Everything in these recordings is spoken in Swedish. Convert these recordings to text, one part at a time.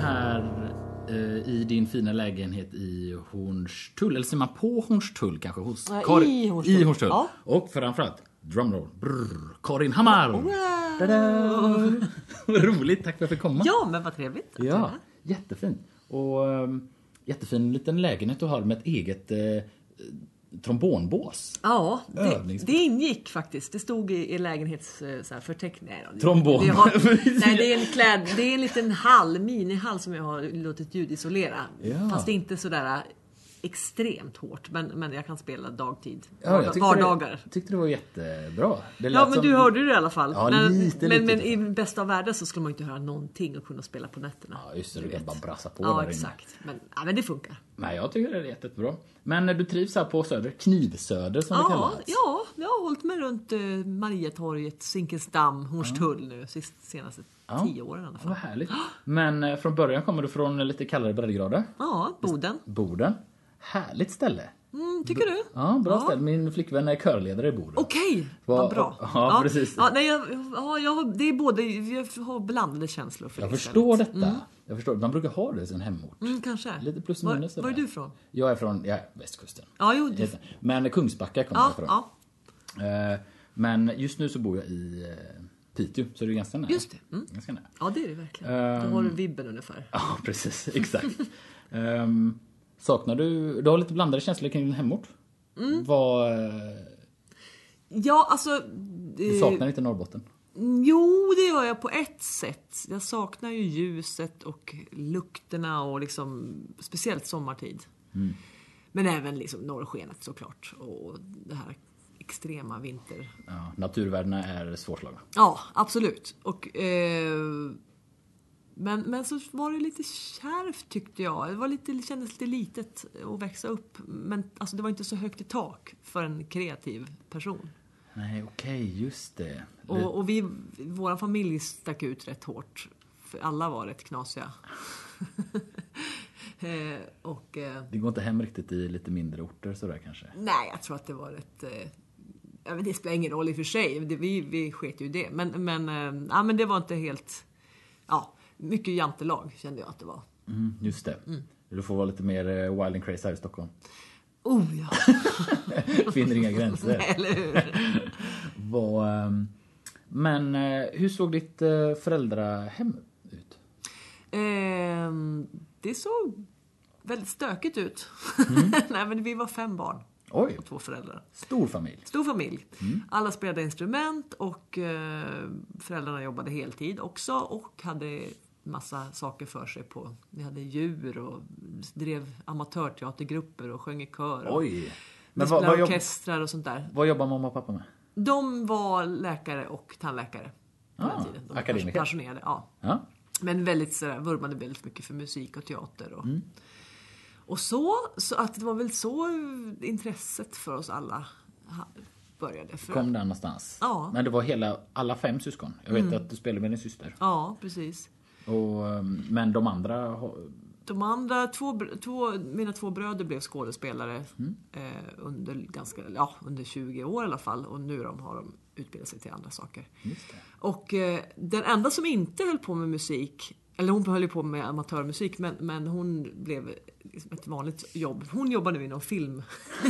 här eh, i din fina lägenhet i Hornstull. Eller säger man på Hornstull kanske? Hos Ja, Karin- i Hornstull. I Hornstull. Ja. Och framförallt, drumroll, brrr, Karin Hammar! Vad roligt, tack för att jag fick komma. Ja, men vad trevligt. Ja, jättefint. Och um, jättefin liten lägenhet du har med ett eget eh, trombonbås. Ja, det, det ingick faktiskt. Det stod i, i lägenhetsförteckningen. Trombon. Vi har, nej, det är en kläd, det är en liten hall, minihall som jag har låtit ljudisolera. Ja. Fast det inte sådär extremt hårt. Men, men jag kan spela dagtid. Ja, jag Vardagar. Det, tyckte det var jättebra. Det Ja men som- du hörde det i alla fall. Ja, men, lite, men, lite. men i bästa av världar så skulle man inte höra någonting och kunna spela på nätterna. Ja, just det. Du kan bara brassa på Ja där inne. exakt. Men, ja, men det funkar. Nej, jag tycker det är jättebra. Men du trivs här på Söder? Knivsöder som det Ja, kallas? ja, jag har hållit mig runt eh, Mariatorget, Zinkensdamm, Hornstull nu sist, senaste Ja. tio åren i alla Vad fall. härligt. Men eh, från början kommer du från lite kallare breddgrader? Ja, Boden. Boden. Härligt ställe. Mm, tycker du? Ja, bra ställe. Min flickvän är körledare i Boden. Okej, Vad- vad bra. ja, precis. Ja, nej, jag, ja, jag det är både, jag har blandade känslor för Jag det förstår stället. detta. Jag förstår. Man brukar ha det i sin hemort. Mm, kanske. Lite plus och var, minus. var är sådär. du ifrån? Jag är från ja, västkusten. Ja, jo, det, Men Kungsbacka kommer ja, jag ifrån. ja, Eh, Men just nu så bor jag i eh, Piteå, så det är ganska nära. just det. Mm. Ganska nära. Ja, det är det verkligen. Ehm. Då har du vibben ungefär. Ja, precis. Exakt. Ehm, saknar du... Du har lite blandade känslor kring din hemort. Mm. Vad... eh, Ja, alltså... Du eh, saknar inte Norrbotten? Jo, det gör jag på ett sätt. Jag saknar ju ljuset och lukterna och liksom speciellt sommartid. Mm. Men även liksom norrskenet såklart och det här extrema vinter. Ja, naturvärdena är svårslagna. Ja, absolut. Och, eh, men, men så var det lite kärvt tyckte jag. Det var lite, det kändes lite litet att växa upp. Men alltså, det var inte så högt i tak för en kreativ person. Nej, okej, just det. Och, och vi, vår familj stack ut rätt hårt. För alla var rätt knasiga. eh, och eh, Det går inte hem riktigt i lite mindre orter sådär kanske? nej, jag tror att det var rätt... Eh, ja, men det spelar ingen roll i och för sig. Det, vi, vi sket ju i det. Men, men, ja, men det var inte helt... Ja, mycket jantelag kände jag att det var. Mm, just det. Du får vara lite mer eh, wild and crazy här i Stockholm. Oh ja, Finner inga gränser. eller hur? Vad, ehm, men eh, hur såg ditt eh, föräldrahem ut? Ehm, det såg väldigt stökigt ut. nej, men vi var fem barn Oj, och två föräldrar. stor familj. Stor familj. Alla spelade instrument och eh, föräldrarna jobbade heltid också och hade massa saker för sig på. Vi hade djur och drev amatörteatergrupper och sjöng i kör. Och Oj. Men vad, vad, orkestrar och sånt där. vad jobbar mamma och pappa med? De var läkare och tandläkare på Ah, den tiden. De var akademiker. pensionerade, ja. Ja. Men väldigt sådär, vurmade väldigt mycket för musik och teater. Och, Mm. och så, så att det var väl så intresset för oss alla började. För, Kom där någonstans? Ja. Mm. Men det var hela, alla fem syskon? Jag vet att du spelade med din syster. Ja, precis. Och, ehm, men de andra... De andra två, två, mina två bröder blev skådespelare Mm. eh, under, ganska, ja, under 20 år i alla fall. Och nu de, har de utbildat sig till andra saker. Och eh, den enda som inte höll på med musik, eller hon höll ju på med amatörmusik, men, men hon blev liksom ett vanligt jobb. Hon jobbar nu inom film,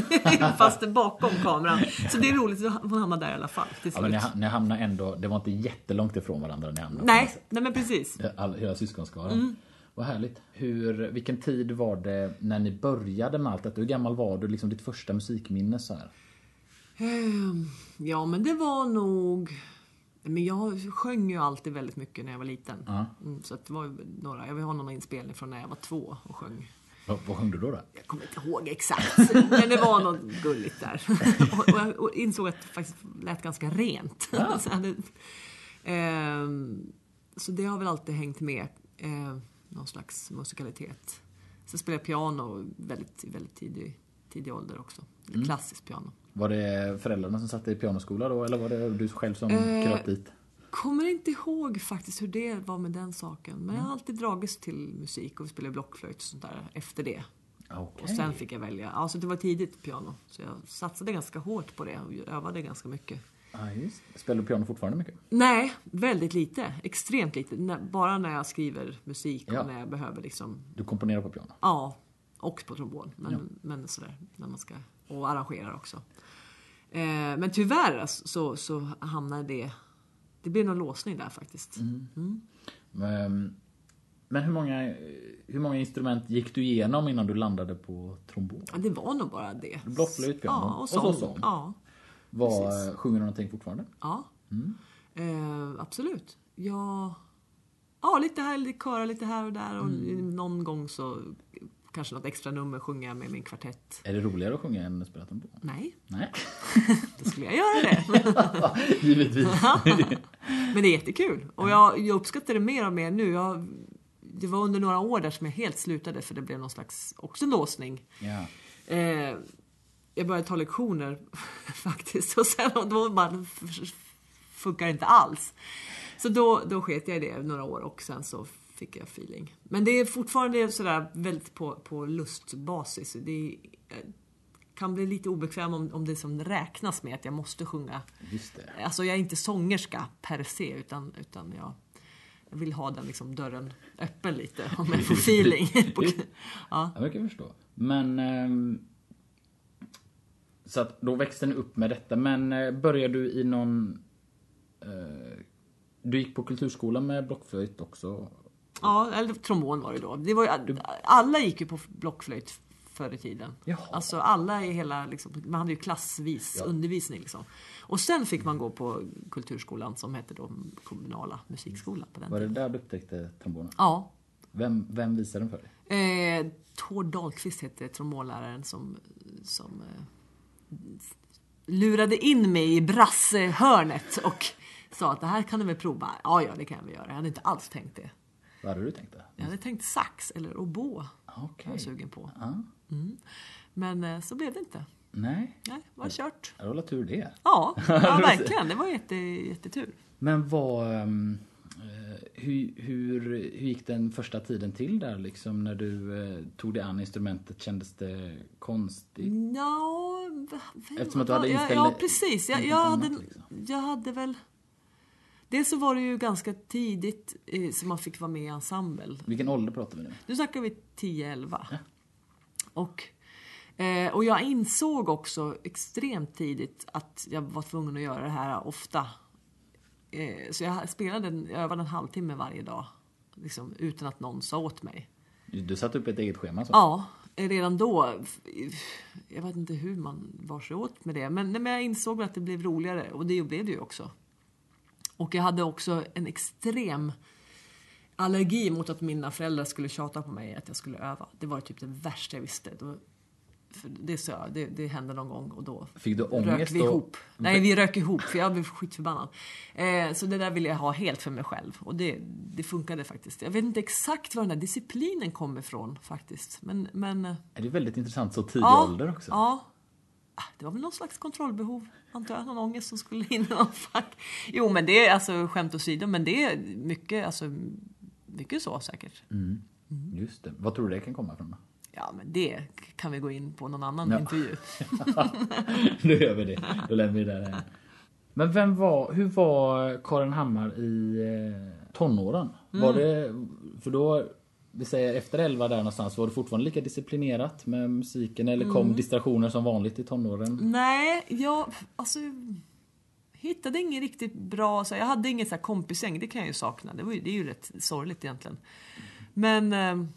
fast bakom kameran. Så det är roligt att hon hamnade där i alla fall. Till Ja, men slut. ni, ni hamnade ändå... Det var inte jättelångt ifrån varandra ni hamnade. nej, nej, men precis. All, hela syskonskaran. Mm. Vad härligt. Hur, vilken tid var det när ni började med allt detta? Hur gammal var du? Liksom ditt första musikminne så här? Ehm, Ja, men det var nog... Men jag sjöng ju alltid väldigt mycket när jag var liten. Ja. Mm, så det var några, jag vill ha någon inspelning från när jag var två och sjöng. Vad, vad sjöng du då? då? Jag kommer inte ihåg exakt, men det var något gulligt där. Och, och jag och insåg att det faktiskt lät ganska rent. så, hade, ehm, så det har väl alltid hängt med, eh, någon slags musikalitet. Sen spelade jag piano väldigt, väldigt tidig, tidig ålder också. Klassiskt piano. Var det föräldrarna som satte i pianoskola då? Eller var det du själv som Eh, kröp dit? Kommer inte ihåg faktiskt hur det var med den saken. Men jag har alltid dragits till musik och vi spelade blockflöjt och sånt där efter det. Okej. Och sen fick jag välja. Alltså det var tidigt piano. Så jag satsade ganska hårt på det och övade ganska mycket. Ah, Ja, just. Spelar du piano fortfarande mycket? Nej, väldigt lite. Extremt lite. Bara när jag skriver musik Ja. och när jag behöver liksom, Du komponerar på piano? ja, och på trombon. Men, men sådär, när man ska, och arrangerar också. Eh, men tyvärr alltså, så, så hamnar det, det blir någon låsning där faktiskt. Men, men hur, många, hur många instrument gick du igenom innan du landade på trombon? Ja, det var nog bara det. Blockflöjt, piano Ja, och och sång. så sång. Ja, Var, sjunger du någonting fortfarande? ja. Eh, absolut. Ja, ja, lite här, lite köra lite här och där. Och någon gång så kanske något extra nummer sjunger jag med min kvartett. Är det roligare att sjunga än att spela trombon? Nej, Nej, då skulle jag göra det. givetvis. Men det är jättekul. Och jag, jag uppskattar det mer och mer nu. Jag, det var under några år där som jag helt slutade för det blev någon slags också låsning. ja. Eh, jag började ta lektioner faktiskt och sen då bara funkar det inte alls. Så då, då sket jag i det några år och sen så fick jag feeling. Men det är fortfarande sådär väldigt på, på lustbasis. Det jag kan bli lite obekväm om, om det som räknas med att jag måste sjunga. Just det. Alltså jag är inte sångerska per se utan, utan jag, jag vill ha den liksom dörren öppen lite om jag får feeling. ja. Jag kan förstå. Men... ehm, så att då växte ni upp med detta. Men eh, började du i någon... eh, du gick på kulturskolan med blockflöjt också? Ja, eller trombon var det då. Det var ju, alla gick ju på blockflöjt förr i tiden. Jaha. Alltså alla i hela, liksom, man hade ju klassvis Ja. undervisning. Liksom. Och sen fick man gå på kulturskolan som hette då kommunala musikskolan på den Var det tiden. där du upptäckte trombonen? Ja. Vem, vem visade den för dig? Eh, Tord Dahlqvist hette trombonläraren som, som eh, lurade in mig i brassehörnet och sa att det här kan du väl prova? Ja, ja, det kan vi göra. Jag hade inte alls tänkt det. Vad hade du tänkt det? Jag hade tänkt sax eller oboe. Okej. var jag sugen på. Ja. Men eh, så blev det inte. Nej, Nej, det var kört. det var tur det. Ja, ja verkligen. Det var jätte, jättetur. Men vad... ehm, eh, hur, hur, hur gick den första tiden till där liksom när du eh, tog dig an instrumentet? Kändes det konstigt? Ja, vem- Eftersom att du hade ja, inställd- Ja, precis. Jag, jag, annat, hade, liksom. jag hade väl... Dels så var det ju ganska tidigt eh, som man fick vara med i ensemble. Vilken ålder pratar vi nu? Nu snackar vi 10-11. Och, eh, och jag insåg också extremt tidigt att jag var tvungen att göra det här ofta. Eh, så jag spelade, jag övade en halvtimme varje dag. Liksom, utan att någon sa åt mig. Du satte upp ett eget schema så? Ja, redan då. Jag vet inte hur man bar sig åt med det. Men, men jag insåg att det blev roligare och det blev det ju också. Och jag hade också en extrem allergi mot att mina föräldrar skulle tjata på mig att jag skulle öva. Det var typ det värsta jag visste. Då, för det, så, jag, det, det hände någon gång och då Fick du rök vi då? ihop. Nej, vi rök ihop för jag blev skitförbannad. Eh, så det där ville jag ha helt för mig själv. Och det, det funkade faktiskt. Jag vet inte exakt var den där disciplinen kom ifrån faktiskt. Men, men eh, Är det väldigt intressant så tidig ja, ålder också? Ja. Ah, Det var väl någon slags kontrollbehov, antar jag. Någon ångest som skulle in i någon fack. Jo, men det är alltså skämt åsido, men det är mycket, alltså, mycket så säkert. Mm. Just det. Vad tror du det kan komma ifrån? Ja, men det kan vi gå in på någon annan Ja. intervju. Då gör vi det. Då lämnar vi det där. Men vem var, hur var Karin Hammar i eh, tonåren? Var det, för då, vi säger efter 11 där någonstans, var det fortfarande lika disciplinerat med musiken eller kom distraktioner som vanligt i tonåren? Nej, jag alltså, hittade ingen riktigt bra... Så jag hade inget så här kompisgäng, det kan jag ju sakna. Det, var ju, det är ju rätt sorgligt egentligen. Men eh,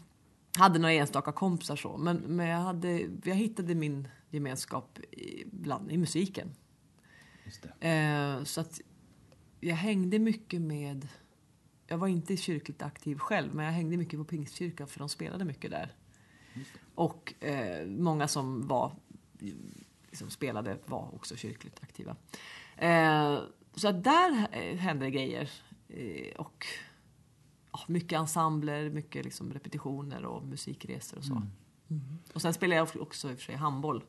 hade några enstaka kompisar så. Men, men jag, hade, jag hittade min gemenskap i, bland, i musiken. Eh, så att jag hängde mycket med... Jag var inte kyrkligt aktiv själv, men jag hängde mycket på Pingstkyrkan för de spelade mycket där. Och eh, många som var liksom spelade var också kyrkligt aktiva. Eh, så där eh, hände grejer. Eh, och ja, mycket ensembler, mycket liksom repetitioner och musikresor och så. Mm. Och sen spelade jag också i och för sig handboll.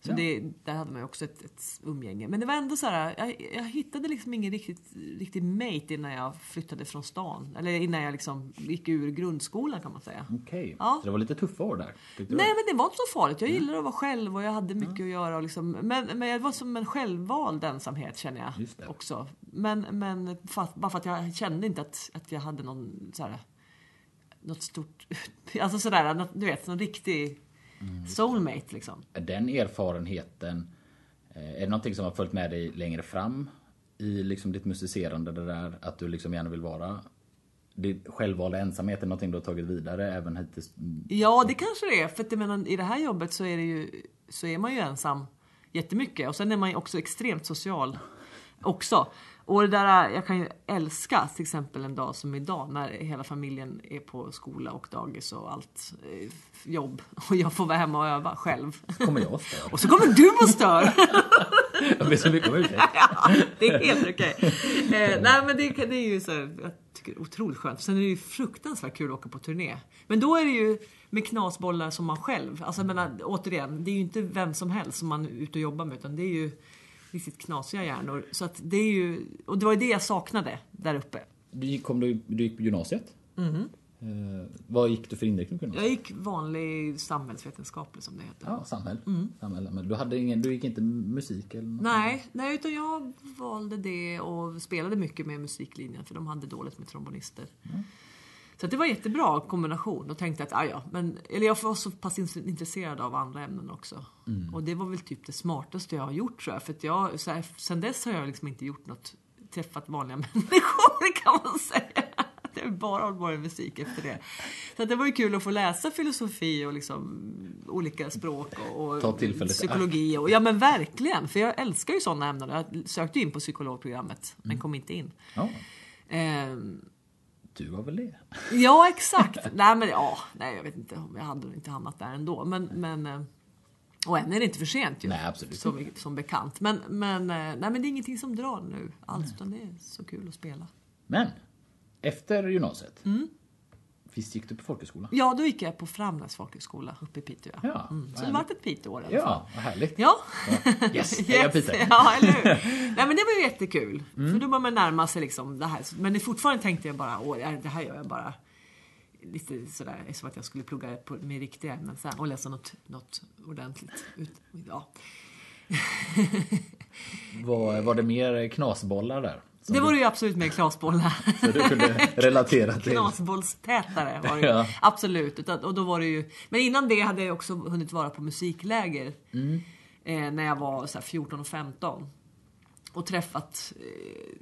Så det, där hade man ju också ett, ett umgänge. Men det var ändå så här, jag, jag hittade liksom ingen riktigt, riktigt mate innan jag flyttade från stan. Eller innan jag liksom gick ur grundskolan kan man säga. Okej, Ja. så det var lite tuffa år där? Nej men det var inte så farligt. Jag gillade att vara själv och jag hade mycket att göra. Och liksom, men, men jag var som en självvald ensamhet känner jag också. Men, men fast, bara för att jag kände inte att, att jag hade någon så här, något stort, alltså sådär, något, du vet, någon riktig Mm. soulmate liksom. Den erfarenheten, eh, är det någonting som har följt med dig längre fram i liksom ditt musicerande? Det där att du liksom gärna vill vara ditt självvalda ensamhet är någonting du har tagit vidare även hittills? Ja, det kanske det är. För att jag menar, i det här jobbet så är, det ju, så är man ju ensam jättemycket. Och sen är man ju också extremt social också. Och det där, jag kan ju älska till exempel en dag som idag när hela familjen är på skola och dagis och allt eh, jobb. Och jag får vara hemma och öva själv. Kommer jag stör? Och så kommer du och stör! Jag ber så mycket om ursäkt. ja, det är helt okej. Eh, nej men det, det är ju så här, jag tycker det är otroligt skönt. Sen är det ju fruktansvärt kul att åka på turné. Men då är det ju med knasbollar som man själv. Alltså jag menar, återigen, det är ju inte vem som helst som man är ute och jobbar med utan det är ju riktigt knasiga hjärnor. Så att det är ju, och det var ju det jag saknade där uppe. Du gick, kom du, du gick på gymnasiet? Eh, vad gick du för inriktning på gymnasiet? Jag gick vanlig samhällsvetenskaplig som det heter. Ja, samhäll. samhäll. Men du, hade ingen, du gick inte musik eller något? Nej, nej, utan jag valde det och spelade mycket med musiklinjen för de hade dåligt med trombonister. Så det var jättebra kombination och tänkte att, ah, ja, men, eller jag var så pass in- intresserad av andra ämnen också. Och det var väl typ det smartaste jag har gjort tror jag. För jag, så här, sen dess har jag liksom inte gjort något, träffat vanliga människor kan man säga. Det har bara hållit på med musik efter det. Så det var ju kul att få läsa filosofi och liksom olika språk och, och psykologi. Och, ja men verkligen, för jag älskar ju sådana ämnen. Jag sökte in på psykologprogrammet men kom inte in. Ja, Ehm, du var väl det? Ja, exakt. nej, men ja, nej, jag vet inte jag hade inte hamnat där ändå. Men, men, eh, och än är det inte för sent ju. Nej, absolut Som, som bekant. Men, men, eh, nej, men det är ingenting som drar nu alls. Utan det är så kul att spela. Men, efter gymnasiet. Visst gick du på folkhögskola? Ja, då gick jag på Framnäs folkhögskola uppe i Piteå. Ja, mm. Så det vart ett Piteå i alla fall. Ja, vad härligt. Ja. Yes, heja Peter. Ja, eller hur? Nej, men det var ju jättekul. För då börjar man närma sig liksom det här. Men det fortfarande tänkte jag bara, åh, det här gör jag bara lite sådär, som att jag skulle plugga på, med riktiga ämnen sen och läsa något, något ordentligt. Ut, ja. Var, var det mer knasbollar där? Som Det det ju absolut med klasbollar. Så du kunde relatera till? Knasbollstätare var det. Ja. Absolut. Utan- Och då var det ju, men innan det hade jag också hunnit vara på musikläger. Mm. Eh, när jag var så här 14 och 15. Och träffat eh,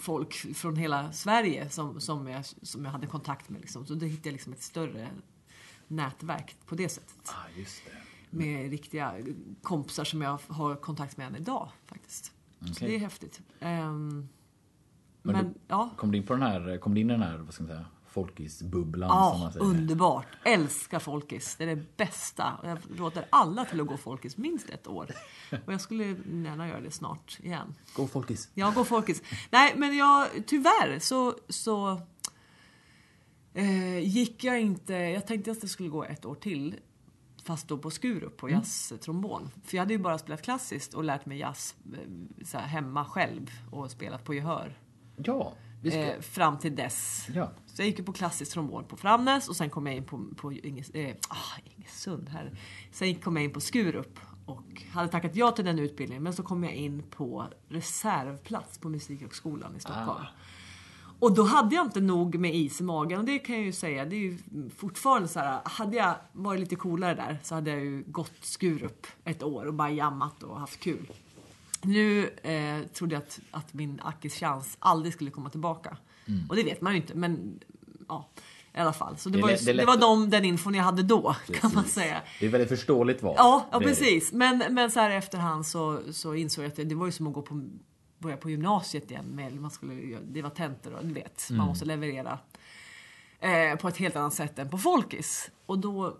folk från hela Sverige som, som, jag, som jag hade kontakt med. Liksom. Så då hittade jag liksom ett större nätverk på det sättet. Ah, just det. Med riktiga kompisar som jag har kontakt med än idag faktiskt. Så Okej. det är häftigt. Ehm, Men men du- ja. Kom du in på den här, kom du in i den här, vad ska man säga, folkisbubblan som Ja, man säger? underbart. Älskar folkis. Det är det bästa. Jag råder alla till att gå folkis minst ett år. Och jag skulle gärna göra det snart igen. Gå folkis. Jag går folkis. Nej, men jag, tyvärr så, så eh, gick jag inte... Jag tänkte att jag skulle gå ett år till. Fast då på Skurup på jazztrombon. För jag hade ju bara spelat klassiskt och lärt mig jazz eh, så här, hemma själv och spelat på gehör. Ja, vi ska, Eh, fram till dess. ja. Så jag gick ju på klassisk trombon på Framnäs och sen kom jag in på, på Inges, eh, ah, Ingesund. Här. Sen kom jag in på Skurup och hade tackat ja till den utbildningen men så kom jag in på reservplats på Musikhögskolan i Stockholm. Ah. Och då hade jag inte nog med is i magen och det kan jag ju säga, det är ju fortfarande så här, hade jag varit lite coolare där så hade jag ju gått Skurup ett år och bara jammat och haft kul. Nu eh, trodde jag att, att min Akis-chans aldrig skulle komma tillbaka. Och det vet man ju inte, men ja, i alla fall. Så det, Det var, ju, det det var de, den infon jag hade då, kan man Precis. säga. Det är väldigt förståeligt val. Ja, ja precis. Men, men så här efterhand så, så insåg jag att det, det var ju som att gå på, börja på gymnasiet igen. Med, man skulle, det var tentor och du vet, Mm. man måste leverera eh, på ett helt annat sätt än på folkis. Och då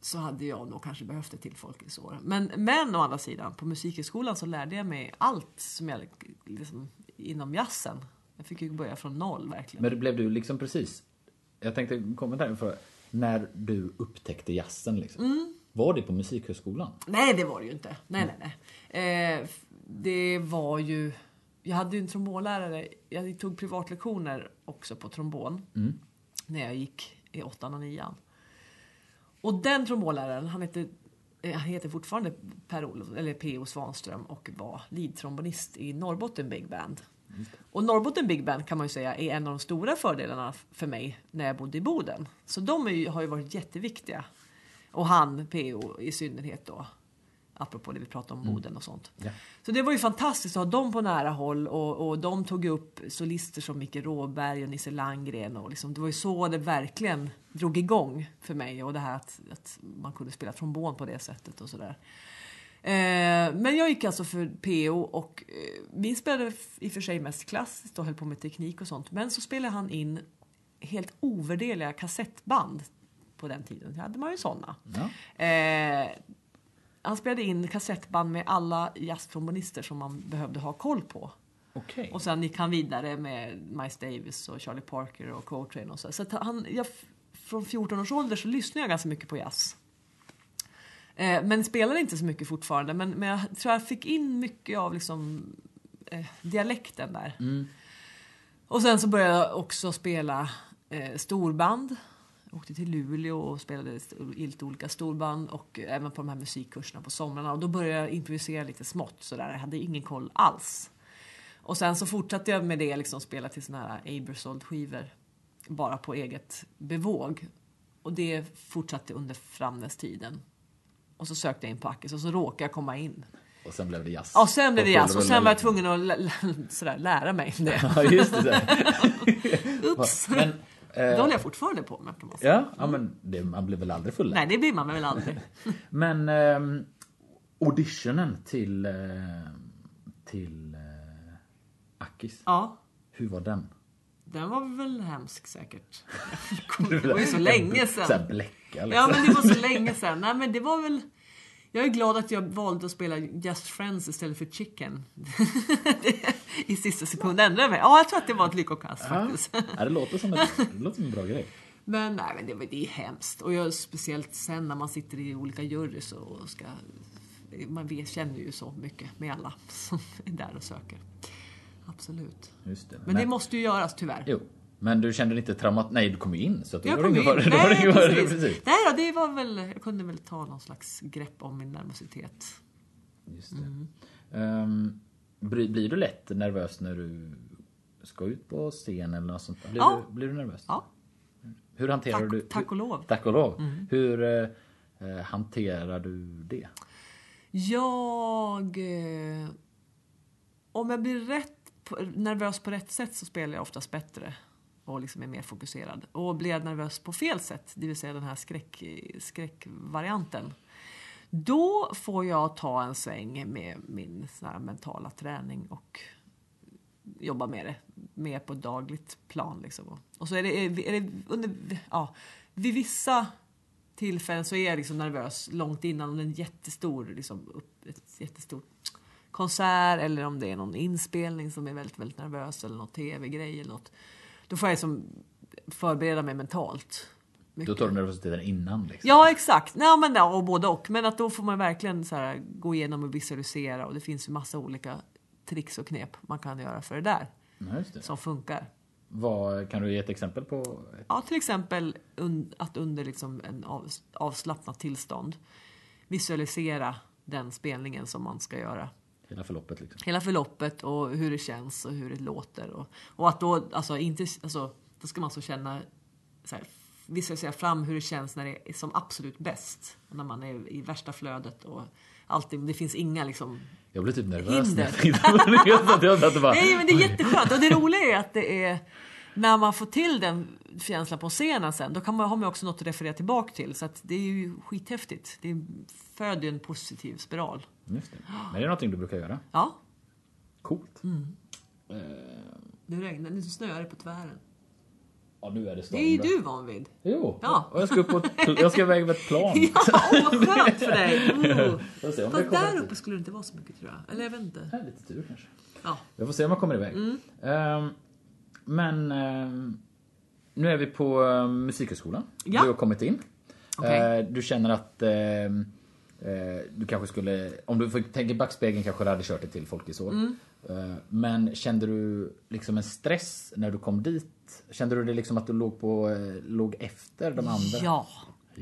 så hade jag nog kanske behövt ett till folkisår. Men, men å andra sidan, på Musikhögskolan så lärde jag mig allt som jag liksom, inom jazzen. Jag fick ju börja från noll verkligen. Men det blev du liksom precis, jag tänkte komma där för när du upptäckte jazzen liksom. Mm. Var det på Musikhögskolan? Nej, det var det ju inte. Nej, nej, nej. Eh, det var ju... Jag hade ju en trombonlärare. Jag tog privatlektioner också på trombon. När jag gick i åttan och nian. Och den trombonläraren, han heter, eh, han heter fortfarande Per-Olof, eller P.O. Svanström och var leadtrombonist i Norrbotten Big Band. Och Norrbotten Big Band kan man ju säga är en av de stora fördelarna för mig när jag bodde i Boden. Så de ju, har ju varit jätteviktiga. Och han, P.O. i synnerhet då. Apropå det vi pratade om Boden och sånt. Ja. Så det var ju fantastiskt att ha dem på nära håll och, och de tog upp solister som Micke Råberg och Nisse Landgren och liksom, det var ju så det verkligen drog igång för mig och det här att, att man kunde spela trombon på det sättet och sådär. Eh, men jag gick alltså för PO och eh, vi spelade i och för sig mest klassiskt och höll på med teknik och sånt. Men så spelade han in helt ovärderliga kassettband på den tiden. Det hade man ju sådana. Ja. Eh, han spelade in kassettband med alla jazztrombonister som man behövde ha koll på. Okej. Och sen gick han vidare med Miles Davis och Charlie Parker och Coltrane och så. Så han, jag, från 14 års ålder så lyssnade jag ganska mycket på jazz. Eh, men spelade inte så mycket fortfarande. Men, men jag tror jag fick in mycket av liksom, eh, dialekten där. Och sen så började jag också spela eh, storband. Åkte till Luleå och spelade i lite olika storband och även på de här musikkurserna på somrarna. Och då började jag improvisera lite smått sådär. Jag hade ingen koll alls. Och sen så fortsatte jag med det, liksom spela till såna här Abersold-skivor. Bara på eget bevåg. Och det fortsatte under Framnäs-tiden. Och så sökte jag in på Ackes och så råkade jag komma in. Och sen blev det jazz. Ja, sen blev det jazz och sen var jag tvungen att sådär, lära mig det. Ja, just det. Ups! Men, Det eh, håller jag fortfarande på med säga. ja, ja, men det, man blir väl aldrig full? Nej, det blir man väl aldrig. Men ehm, auditionen till, eh, till eh, Akis, Ja, hur var den? den var väl hemsk säkert. Det var ju så länge sedan. bläcka liksom. Ja, men det var så länge sedan. Nej, men det var väl... Jag är glad att jag valde att spela Just Friends istället för Chicken. I sista sekund ändrade jag mig. Ja, jag tror att det var ett lyckokast Ja, faktiskt. ja, det, låter som ett, det låter som en bra grej. Men, nej, men det, var- det är hemskt. Och jag, speciellt sen när man sitter i olika jurys och ska... Man vet, känner ju så mycket med alla som är där och söker. Absolut. Det. Men det måste ju göras tyvärr. Jo, men du kände dig inte traumat... Nej, du kom ju in. Så att Jag var det kom in. var det Nej, ingen fara, precis. precis. Nej då, det var väl... Jag kunde väl ta någon slags grepp om min nervositet. Just det. Mm. Ehm, blir, blir du lätt nervös när du ska ut på scen eller något sånt? Blir, Ja. du, blir du nervös? Ja. Hur hanterar Tack- du... tack och lov. Mm. Tack och lov. Hur eh, eh, hanterar du det? Jag... Eh, om jag blir rätt, nervös på rätt sätt så spelar jag oftast bättre och liksom är mer fokuserad. Och blir jag nervös på fel sätt, det vill säga den här skräck, skräckvarianten, då får jag ta en sväng med min här mentala träning och jobba med det mer på dagligt plan. Liksom. Och så är det, är det under, ja, vid vissa tillfällen så är jag liksom nervös långt innan om det är en jättestor, liksom, upp, ett jättestort konsert eller om det är någon inspelning som är väldigt, väldigt nervös eller någon tv-grej eller något. Då får jag liksom förbereda mig mentalt. Då Mycket. tar du nervositeten innan liksom? Ja, exakt. Ja, men, ja, och både och. Men att då får man verkligen så här, gå igenom och visualisera och det finns ju massa olika tricks och knep man kan göra för det där Ja, det. som funkar. Vad, kan du ge ett exempel på? Ja, till exempel un, att under liksom en av, avslappnat tillstånd visualisera den spelningen som man ska göra. Hela förloppet liksom? Hela förloppet och hur det känns och hur det låter. Och, och att då, alltså, inte, alltså, då ska man så känna, så här, visualisera fram hur det känns när det är som absolut bäst. När man är i värsta flödet och alltid, det finns inga liksom Jag blir typ nervös när jag Hinder. Nej, men det är jätteskönt. Och det roliga är att det är när man får till den känslan på scenen sen, då kan man, har man också något att referera tillbaka till. Så att det är ju skithäftigt. Det föder ju en positiv spiral. Just det. Men det är någonting du brukar göra? Ja, Coolt. Mm. nu regnar nu snöar det på tvären. Ja, nu är det Det storm. är ju du van vid. Jo, Ja. och jag ska, upp på jag ska iväg med ett plan. Ja, åh, vad skönt för dig! Oh. Får se om Fast där till- uppe skulle det inte vara så mycket tror jag. Eller jag vet inte. Ja, lite tur kanske. Ja. Jag får se om jag kommer iväg. Mm. Ehm, men ehm, nu är vi på um, Musikhögskolan. Ja. Du har kommit in. Okej. Eh, du känner att eh, eh, du kanske skulle, om du tänka i backspegeln kanske du hade kört det till Folkisår. Mm. Eh, men kände du liksom en stress när du kom dit? Kände du det liksom att du låg, på, eh, låg efter de andra? Ja,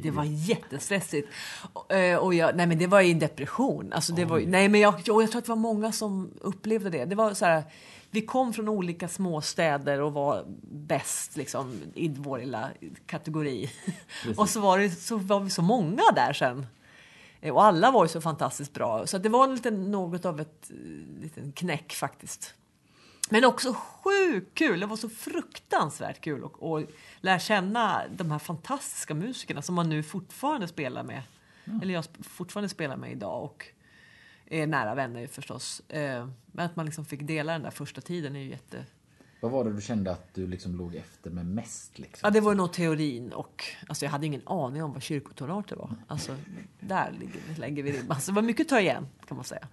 det var jättestressigt. Och, eh, och jag, nej men det var ju en depression. Alltså det var, nej men jag, och jag tror att det var många som upplevde det. Det var så här, vi kom från olika småstäder och var bäst liksom, i vår lilla kategori. och så var, det, så var vi så många där sen. Eh, Och alla var ju så fantastiskt bra. Så det var en liten, något av ett eh, liten knäck faktiskt. Men också sjukt kul. Det var så fruktansvärt kul att att lära känna de här fantastiska musikerna som man nu fortfarande spelar med. Eller jag fortfarande spelar med idag och är nära vänner förstås. Eh, Men att man liksom fick dela den där första tiden är ju jätte... Vad var det du kände att du liksom låg efter med mest? Liksom? Ja, det var nog teorin och alltså jag hade ingen aning om vad kyrkotonarter var. Alltså, där ligger, lägger vi ribban. Så det var mycket att ta igen kan man säga.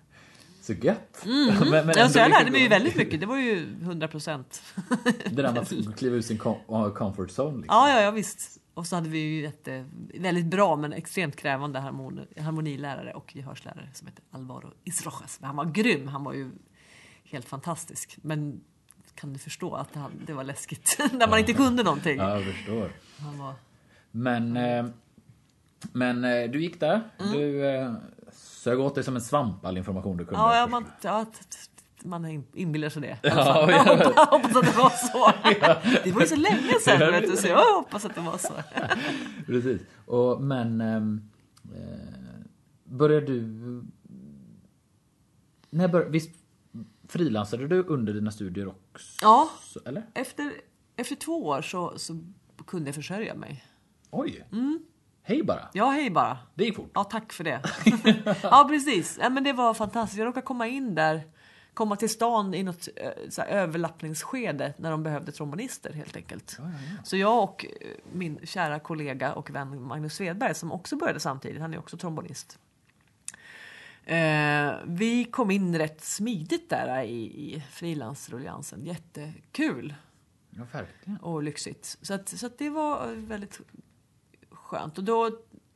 Så gött! men, men Mm. Ja, så jag lärde mig ju väldigt mycket. Det var ju 100 procent. Det där med att kliva ur sin com- comfort zone. Liksom. Ja, ja, ja, visst. Och så hade vi ju jätte, väldigt bra men extremt krävande harmon, harmonilärare och gehörslärare som heter Alvaro Isrojas. Men han var grym, han var ju helt fantastisk. Men kan du förstå att det var läskigt när man inte kunde någonting? Ja, jag förstår. Han var, Men, eh, men eh, du gick där. Mm. Du eh, sög åt dig som en svamp all information du kunde. ja, ja, man, ja, man in- inbillar sig det. Ja, jag jag hoppas, att det var så. Det var ju så länge sedan, vet du, så jag hoppas att det var så. Precis. Och, men ehm, eh, började du... När bör, visst frilansade du under dina studier också? Ja, Eller? efter, efter två år så, så kunde jag försörja mig. Oj! Mm. Hej bara. Ja, hej bara. Det gick fort. Ja, tack för det. ja, precis. Ja, men det var fantastiskt. Jag råkade komma in där, komma till stan i något eh, så här, överlappningsskede när de behövde trombonister helt enkelt. Så jag och eh, min kära kollega och vän Magnus Svedberg som också började samtidigt, han är också trombonist. Eh, vi kom in rätt smidigt där i, i frilansruljansen. Jättekul Ja, verkligen. och lyxigt. Så, att, så att det var väldigt skönt. Och då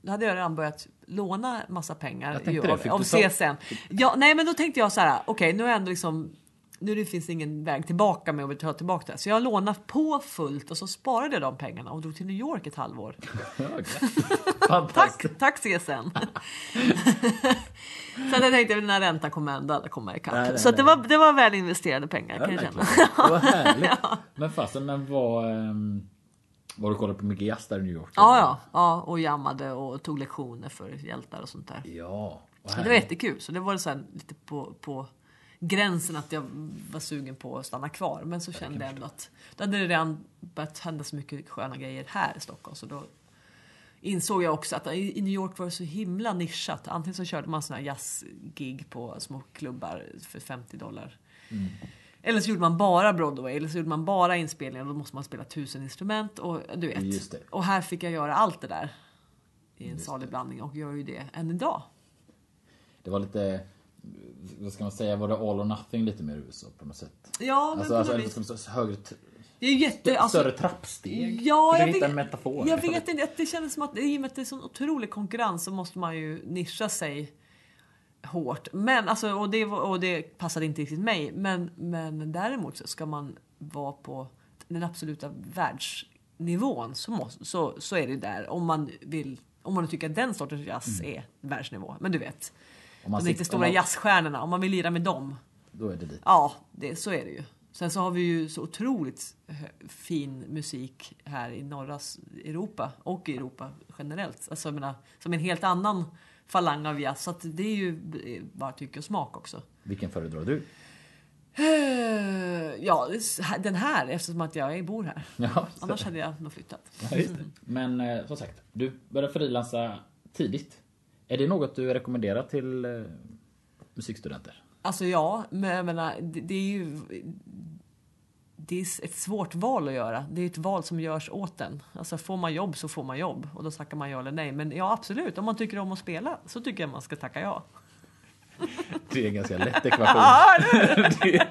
hade jag redan börjat låna massa pengar Jag ju det. av, av ta- CSN. Ja, nej, men då tänkte jag så här, okej, nu är jag ändå liksom nu det finns ingen väg tillbaka med att betala tillbaka det. Så jag lånade på fullt och så sparade jag de pengarna och drog till New York ett halvår. Ja. Tack, tack CSN! så att jag tänkte när räntan kommer ändå alla komma Nej, ikapp. nej, Så att det, nej. var, det var väl investerade pengar Ja, kan jag känna. Det var härligt. Men fasen, men var... ehm, var du kollade på mycket jazz där i New York? Ja, ja, ja, och jammade och tog lektioner för hjältar och sånt där. Ja, det var jättekul. Så det var så lite på, på gränsen att jag var sugen på att stanna kvar. Men så kände jag ändå att då hade det redan börjat hända så mycket sköna grejer här i Stockholm. Så då insåg jag också att i New York var det så himla nischat. Antingen så körde man såna här jazzgig på små klubbar för 50 dollar. Eller så gjorde man bara Broadway, eller så gjorde man bara inspelningar. Då måste man spela tusen instrument och du vet. Och här fick jag göra allt det där i en salig blandning och gör ju det än idag. Det var lite... Vad ska man säga? Var det all or nothing lite mer i USA på något sätt? Ja, men Alltså, på alltså något högre... Det är jätte... Alltså, Större trappsteg? ja, Försöker jag hitta vet, en metafor. jag vet inte. Det kändes som att i och med att det är sån otrolig konkurrens så måste man ju nischa sig hårt. Men alltså, och det, och det passade inte riktigt mig. Men, men däremot så ska man vara på den absoluta världsnivån så, måste, så, så är det där. Om man vill om man tycker att den sortens jazz är världsnivå. Men du vet, de riktigt stora man- jazzstjärnorna. Om man vill lira med dem. Då är det dit. Ja, det, så är det ju. Sen så har vi ju så otroligt hö- fin musik här i norra Europa och i Europa generellt. Alltså jag menar, som en helt annan falang av jazz. Så att det är ju eh, bara tycke och smak också. Vilken föredrar du? Eh, Ja, den här eftersom att jag bor här. Ja, Annars hade jag nog flyttat. Ja. Men eh, som sagt, du började frilansa tidigt. Är det något du rekommenderar till eh, musikstudenter? Alltså ja, men jag menar, det, det är ju... Det är ett svårt val att göra. Det är ett val som görs åt en. Alltså får man jobb så får man jobb och då tackar man ja eller nej. Men ja, absolut. Om man tycker om att spela så tycker jag man ska tacka ja. Det är en ganska lätt ekvation. det,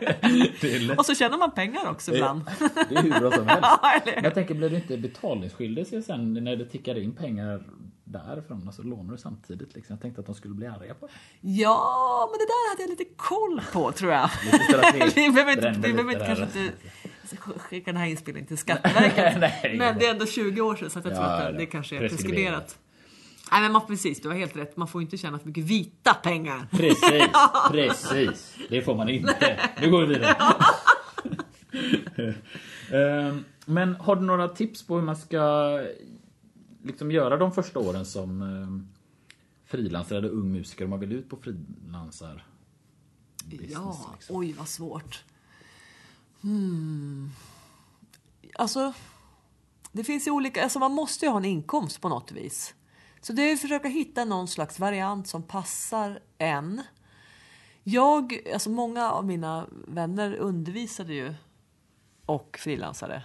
det är lätt. Och så tjänar man pengar också ibland. Det är hur bra som helst. Ja? Men jag tänker, blir du inte betalningsskyldig sen när det tickar in pengar därifrån och så lånar du samtidigt. Liksom. Jag tänkte att de skulle bli arga på det. Ja, men det där hade jag lite koll på tror jag. Lite vi behöver vi behöver kanske inte skicka den här inspelningen till Skatteverket. Nej, men det är ändå 20 år sedan så jag Ja, tror att det, det kanske är Preskriberat. Nej men man, precis, du har helt rätt. Man får inte tjäna för mycket vita pengar. Precis, precis. Det får man inte. Nu går vi vidare. Ehm, Men har du några tips på hur man ska liksom göra de första åren som um, frilansare eller ung musiker om man vill ut på frilansar? Ja, liksom? oj vad svårt. Hmm. Alltså, det finns ju olika, alltså man måste ju ha en inkomst på något vis. Så det är att försöka hitta någon slags variant som passar en. Jag, alltså många av mina vänner undervisade ju och frilansade.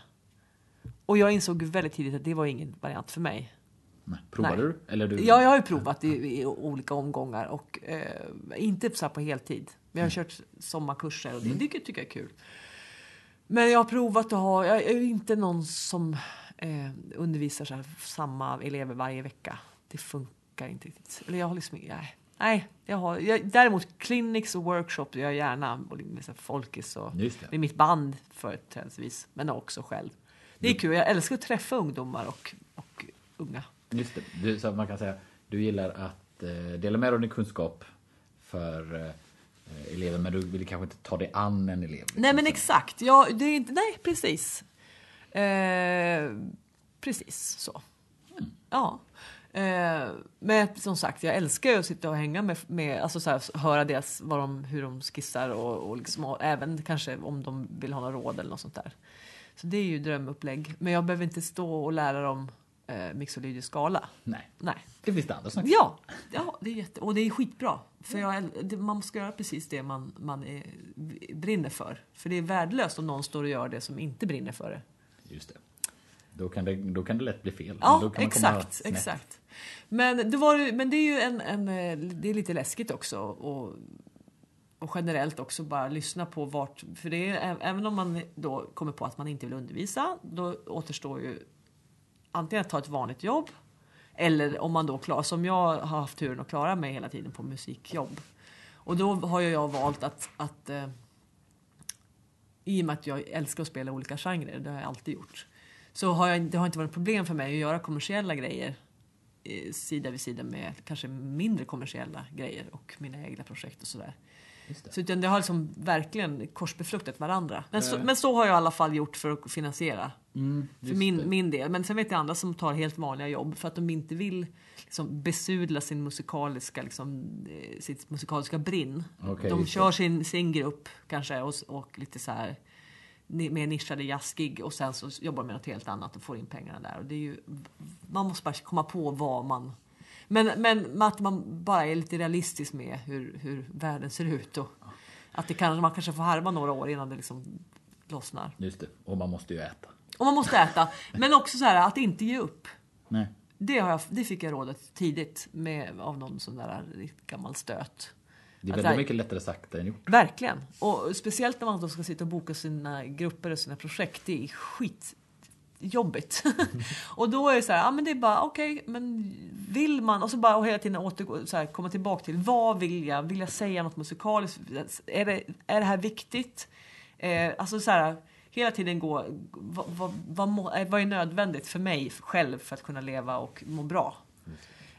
Och jag insåg väldigt tidigt att det var ingen variant för mig. Nej, Provade Nej. du? Eller du? Ja, jag har ju provat i, i olika omgångar och eh, inte så på heltid. Men jag har kört sommarkurser och det, det tycker jag är kul. Men jag har provat att ha, jag är ju inte någon som eh, undervisar så här, samma elever varje vecka. Det funkar inte riktigt. Eller jag har liksom, nej. Nej, jag har, jag, däremot clinics och workshops gör jag gärna. Och med så här folkis och med mitt band företrädesvis. Men också själv. Det är kul. Jag älskar att träffa ungdomar och, och unga. Just det. Du, så man kan säga du gillar att eh, dela med dig av din kunskap för eh, elever men du vill kanske inte ta dig an en elev. liksom. Nej men exakt. Ja, det är inte, nej precis. Eh, precis så. Ja. Eh, men som sagt, jag älskar ju att sitta och hänga med, med alltså så här, höra deras, vad de, hur de skissar och, och, liksom, och även kanske om de vill ha några råd eller något sånt där. Så det är ju drömupplägg. Men jag behöver inte stå och lära dem eh, mixolydisk skala. Nej. Nej. Det finns det andra som Ja, ja det är jätte, och det är skitbra. För jag, det, man ska göra precis det man, man är, brinner för. För det är värdelöst om någon står och gör det som inte brinner för det. Just det. Då kan det, då kan det lätt bli fel. Ja, exakt, exakt. Men det, var, men det är ju en, en, eh, det är lite läskigt också. Och, och generellt också bara lyssna på vart, för det är, även om man då kommer på att man inte vill undervisa, då återstår ju antingen att ta ett vanligt jobb eller om man då klarar, som jag har haft turen att klara mig hela tiden på musikjobb. Och då har ju jag valt att, att eh, i och med att jag älskar att spela olika genrer, det har jag alltid gjort, så har jag, det har inte varit ett problem för mig att göra kommersiella grejer eh, sida vid sida med kanske mindre kommersiella grejer och mina egna projekt och sådär. Det. Så utan det har liksom verkligen korsbefruktat varandra. Men så, Eh. men så har jag i alla fall gjort för att finansiera Mm, för det. min, min del. Men sen vet jag andra som tar helt vanliga jobb för att de inte vill liksom, besudla sin musikaliska, liksom, eh, sitt musikaliska brinn. Okej, de kör sin, sin grupp kanske och, och lite så här mer nischade jazzgig och sen så jobbar de med något helt annat och får in pengarna där. Och det är ju, man måste bara komma på vad man... Men, men att man bara är lite realistisk med hur, hur världen ser ut. Och att det kan, man kanske får harva några år innan det liksom lossnar. Just det. Och man måste ju äta. Och man måste äta. Men också så här att inte ge upp. Nej. Det, har jag, det fick jag rådet tidigt med, av någon sån där gammal stöt. Det är väldigt mycket lättare sagt än gjort. Verkligen. Och speciellt när man då ska sitta och boka sina grupper och sina projekt. Det är Jobbigt. och då är det så här, ja men det är bara okej, men vill man, och så bara och hela tiden återgå, så här, komma tillbaka till vad vill jag? Vill jag säga något musikaliskt? Är det, är det här viktigt? Eh, alltså så här, hela tiden gå, vad, vad, vad, må, eh, vad är nödvändigt för mig själv för att kunna leva och må bra?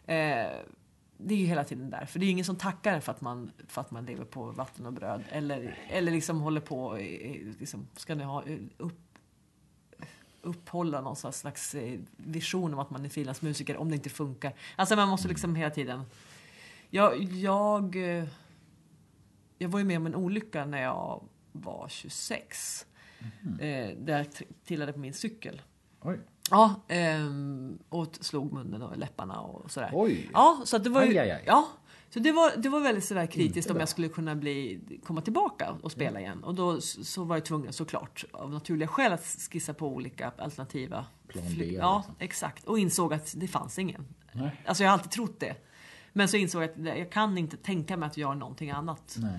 Eh, det är ju hela tiden där. För det är ju ingen som tackar en för att man, för att man lever på vatten och bröd. Eller, eller liksom håller på, liksom, ska ni ha upp, upphålla någon slags- eh, vision om att man är frilansmusiker om det inte funkar. Alltså man måste liksom hela tiden... Jag, jag, eh, jag var ju med om en olycka när jag var 26. Eh, där jag tr- trillade på min cykel. Oj. Ja, ehm, och slog munnen och läpparna och sådär. Oj. Ja, så att det var ju, Aj, aj, aj. Ja, så det var, det var väldigt sådär kritiskt om jag skulle kunna bli, komma tillbaka och spela igen. Och då så var jag tvungen såklart av naturliga skäl att skissa på olika alternativa Plan B, Ja, liksom. exakt. Och insåg att det fanns ingen. Nej. Alltså jag har alltid trott det. Men så insåg jag att jag kan inte tänka mig att göra någonting annat. Nej.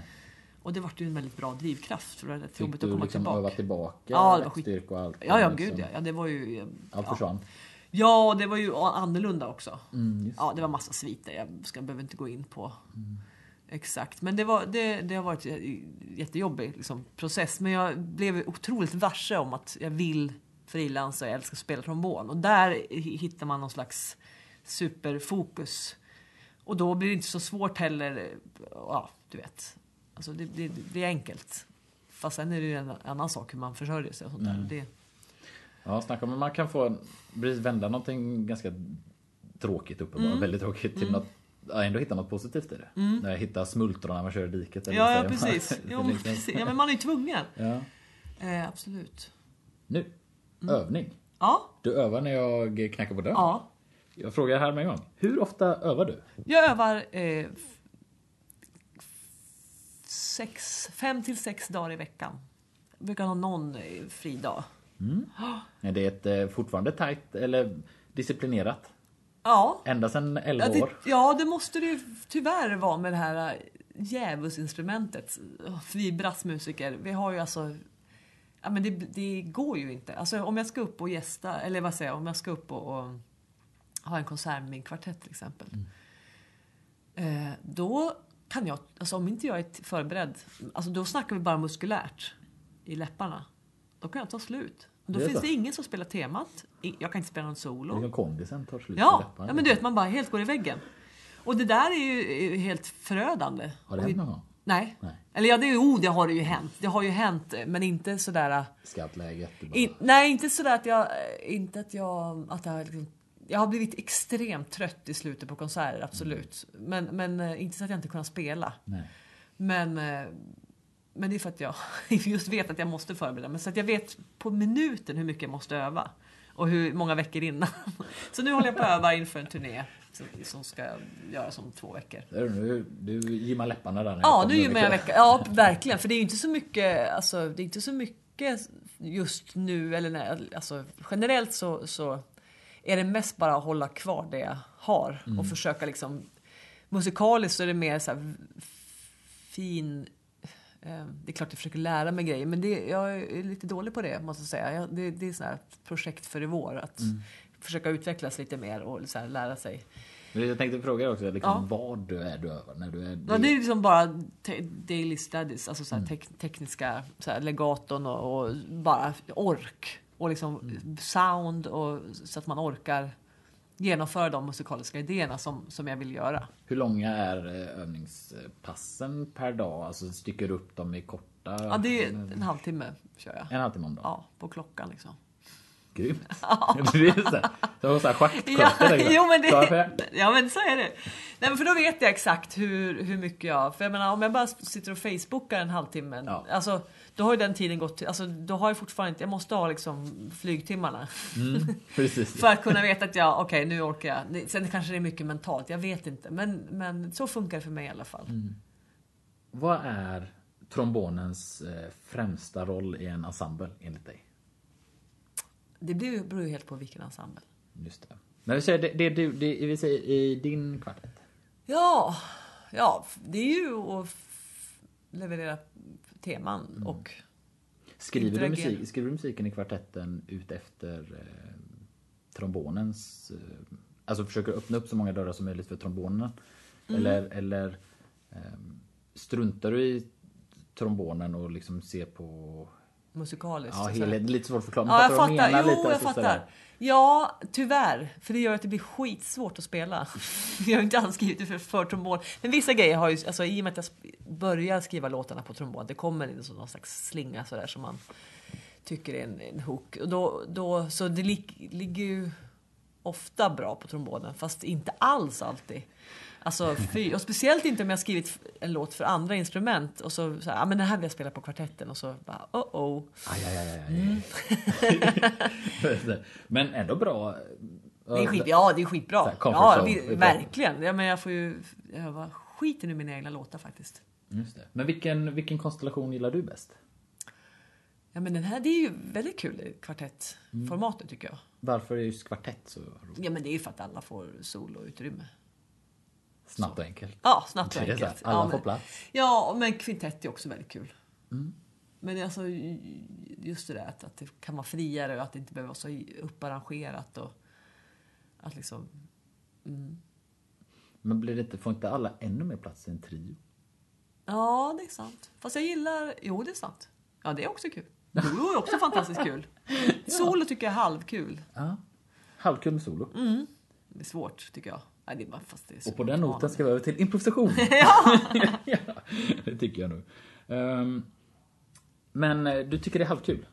Och det var ju en väldigt bra drivkraft för det var rätt Fick jobbigt du att komma liksom tillbaka. öva tillbaka Ja, det var skit- styrka och allt? Ja, ja, liksom. gud ja. ja det var ju... Allt ja. försvann? Ja, det var ju annorlunda också. Mm. Ja, det var massa sviter. Jag ska, behöver inte gå in på exakt. Men det, var, det, det har varit en jättejobbig liksom, process. Men jag blev otroligt varse om att jag vill frilansa och jag älskar att spela trombon. Och där hi- hittar man någon slags superfokus. Och då blir det inte så svårt heller. Ja, du vet. Alltså det, det, det är enkelt. Fast sen är det ju en annan sak hur man försörjer sig och sånt där. Det, Ja, snacka om att man kan få precis vända någonting ganska tråkigt uppenbarligen, Mm. väldigt tråkigt till något Ja, ändå hitta något positivt i det. När jag hittar smultron när man kör i diket. eller ja, ja, precis. Jo, men precis. Ja, men man är ju tvungen. Ja. Eh, absolut. Nu, övning. Ja, Du övar när jag knackar på dörren. ja. Jag frågar här med en gång. Hur ofta övar du? Jag övar eh, sex, fem till sex dagar i veckan. Jag brukar ha någon eh, fridag. Är det ett eh, fortfarande tajt eller disciplinerat? Ja. Ända sedan 11 Ja det, år? ja, det måste det ju tyvärr vara med det här eh, djävulsinstrumentet. Vi brassmusiker, vi har ju alltså... Ja, men det, det går ju inte. Alltså, om jag ska upp och gästa, eller vad säger jag, om jag ska upp och, och ha en konsert med min kvartett till exempel. Eh, då kan jag, alltså om inte jag är förberedd, alltså då snackar vi bara muskulärt i läpparna. Då kan jag ta slut. Då Det finns det ingen som spelar temat. Jag kan inte spela någon solo. Liksom kondisen tar slut Ja, ja men du vet, man bara helt går i väggen. Och det där är ju, helt förödande. Har det hänt någon gång? Nej. Nej. Eller ja, det, är, oh, det har det ju hänt. Det har ju hänt, men inte sådär... Du bara- In, nej, inte sådär att jag... Inte att jag... Att jag, liksom, jag har blivit extremt trött i slutet på konserter, absolut. Men, men eh, inte så att jag inte kunnat spela. Nej. Men, men det är för att jag just vet att jag måste förbereda mig. Så att jag vet på minuten hur mycket jag måste öva. Och hur många veckor innan. Så nu håller jag på att öva inför en turné som- ska göras om två veckor. Nu, du gymmar läpparna där. när Ja, nu gymmar jag vecka. Ja, verkligen. För det är ju inte så mycket, alltså, det är inte så mycket just nu, eller nej, alltså, generellt så, så är det mest bara att hålla kvar det jag har och försöka liksom musikaliskt så är det mer så här fin det är klart jag försöker lära mig grejer, men det, jag är lite dålig på det måste jag säga. Det, det är här projekt för i vår, att försöka utvecklas lite mer och så här, lära sig. Men jag tänkte fråga dig också liksom, Ja. vad du är du övar när du är... Ja, det är liksom bara te- daily studies, alltså så här tek- tekniska så här legaton och, och bara ork. Och liksom sound och, så att man orkar genomföra de musikaliska idéerna som, som jag vill göra. Hur långa är eh, övningspassen per dag? Alltså stycker upp dem i korta? Ja, det är en halvtimme kör jag. En halvtimme om dagen? Ja, på klockan liksom. Grymt! det är så här, var så här. Ja, liksom. jo, men det, ja, men så är det. Nej, men för då vet jag exakt hur, hur mycket jag... För jag menar, om jag bara sitter och facebookar en halvtimme, Ja. alltså, då har ju den tiden gått. Alltså, då har jag fortfarande inte... Jag måste ha liksom flygtimmarna. Mm. För att kunna veta att jag, okej nu orkar jag. Sen kanske det är mycket mentalt, jag vet inte. Men, men så funkar det för mig i alla fall. Mm. Vad är trombonens eh, främsta roll i en ensemble enligt dig? Det beror ju helt på vilken ensemble. Just det. När vi säger det, det, det, det vi säger i din kvartett. Ja, ja, det är ju att leverera teman Mm. och... Skriver du, musik, skriver du musiken i kvartetten ut efter eh, trombonens... Eh, alltså försöker öppna upp så många dörrar som möjligt för trombonen? Mm. Eller, eller eh, struntar du i trombonen och liksom ser på... Musikaliskt. Ja, helhet, lite svårt att förklara. men Ja, jag fattar. Jo, lite, jag fattar. sådär. Ja, tyvärr. För det gör att det blir skitsvårt att spela. jag har inte alls skrivit det för, för trombon. Men vissa grejer har ju, alltså i och med att jag börjar skriva låtarna på trombon, det kommer in som någon slags slinga sådär som man tycker är en, en hook. Och då, då, så det lig, ligger ju ofta bra på trombonen, fast inte alls alltid. Alltså, fy, och speciellt inte om jag har skrivit en låt för andra instrument och så, så här, ja men den här vill jag spela på kvartetten och så bara, oh oh. Aj, aj, aj, aj. Mm. Men ändå bra. Det är skit, ja, det är skitbra. Här, Ja, Det verkligen. Ja, men jag får ju öva skiten ur mina egna låtar faktiskt. Just det. Men vilken, vilken konstellation gillar du bäst? Ja, men den här, det är ju väldigt kul i kvartettformatet tycker jag. Varför är just kvartett så roligt? Ja, men det är ju för att alla får soloutrymme. Snabbt och enkelt. Ja, snabbt och Det enkelt. alla ja, får men, plats. Ja, men kvintett är också väldigt kul. Men det är alltså just det där att, att det kan vara friare och att det inte behöver vara så upparrangerat. Och, Att liksom, Men blir det inte, får inte alla ännu mer plats i en trio? ja det är sant. Fast jag gillar, jo det är sant. Ja det är också kul. Jo, är också fantastiskt kul. Solo tycker jag är halvkul. Ja. Halvkul med solo. Det är svårt tycker jag. Nej, det är bara, fast det är Och på den noten ska vi över till improvisation. ja. det tycker jag nog. Ehm, men eh, du tycker det är halvkul?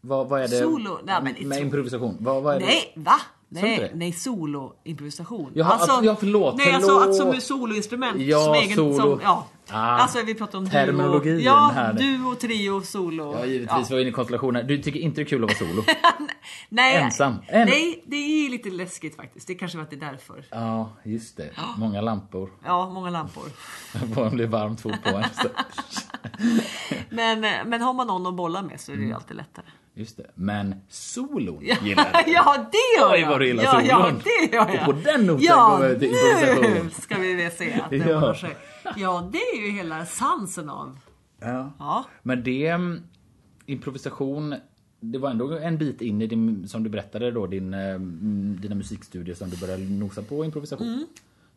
Vad, vad är det Solo? Nej, men med improvisation? Vad, vad är Nej, va? Nej, nej solo-improvisation. Jaha, att- ja, förlåt, Nej, alltså förlåt. att som soloinstrument. Ja, som egen, solo. Som, ja. Ah, alltså vi pratar om terminologin duo. Ja, här. duo, trio, solo. Ja, givetvis var vi inne i konstellationer. Du tycker inte det är kul att vara solo? Nej, ensam. En- Nej, det är lite läskigt faktiskt. Det kanske var att det är därför. ja, just det. Många lampor. Ja, många lampor. Det blir varmt fort på en. Men, men har man någon att bolla med så är det Mm. ju alltid lättare. Just det. Men solon gillar du. ja, det gör Oj, jag! vad du gillar ja, ja, solon. det gör jag. Och på den noten ja, går vi till nu improvisation. ska vi väl se att det Ja. håller sig. Ja, det är ju hela sansen av... Ja. Ja. Men det, mm, improvisation, det var ändå en bit in i din, som du berättade då, din, eh, mm, dina musikstudier som du började nosa på improvisation.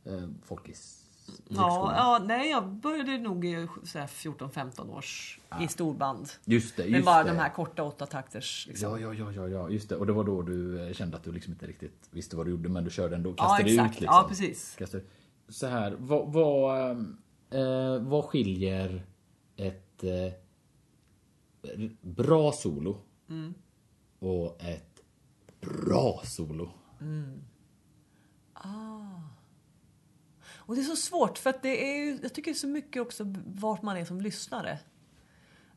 Eh, Folkis. Mm. Ja, ja, nej, jag började nog i så här 14-15 års i storband. Just det, Men just bara det. de här korta åtta takters. Liksom. Ja, ja, ja, ja, ja, just det. Och det var då du eh, kände att du liksom inte riktigt visste vad du gjorde men du körde ändå, Ja, kastade exakt. ut liksom. Ja, precis. Kastade. Så här, vad, vad, eh, vad skiljer ett eh, bra solo Mm. och ett bra solo? Och det är så svårt för att det är jag tycker så mycket också vart man är som lyssnare.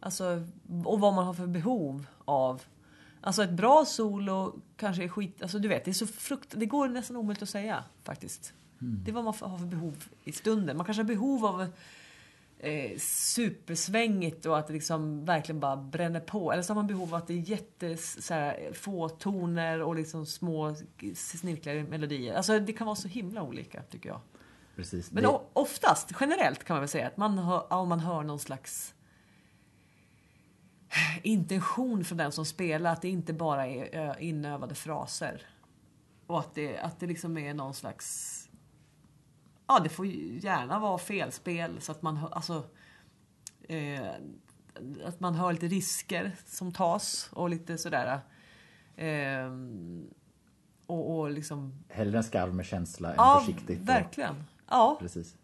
Alltså, och vad man har för behov av. Alltså ett bra solo kanske är skit, alltså du vet det är så frukt, det går nästan omöjligt att säga faktiskt. Det är vad man har för behov i stunden. Man kanske har behov av eh, supersvängigt och att det liksom verkligen bara bränner på. Eller så har man behov av att det är jättes, så här, få toner och liksom små snirkliga melodier. Alltså det kan vara så himla olika tycker jag. Precis. Men det, oftast, generellt kan man väl säga att man hör, ja, man hör någon slags intention från den som spelar. Att det inte bara är inövade fraser. Och att det, att det liksom är någon slags... Ja, det får gärna vara felspel så att man hör, alltså, eh, att man hör lite risker som tas och lite sådär. Eh, och, och liksom... Hellre en skarv med känsla än Ja, försiktigt. verkligen. Ja, Precis.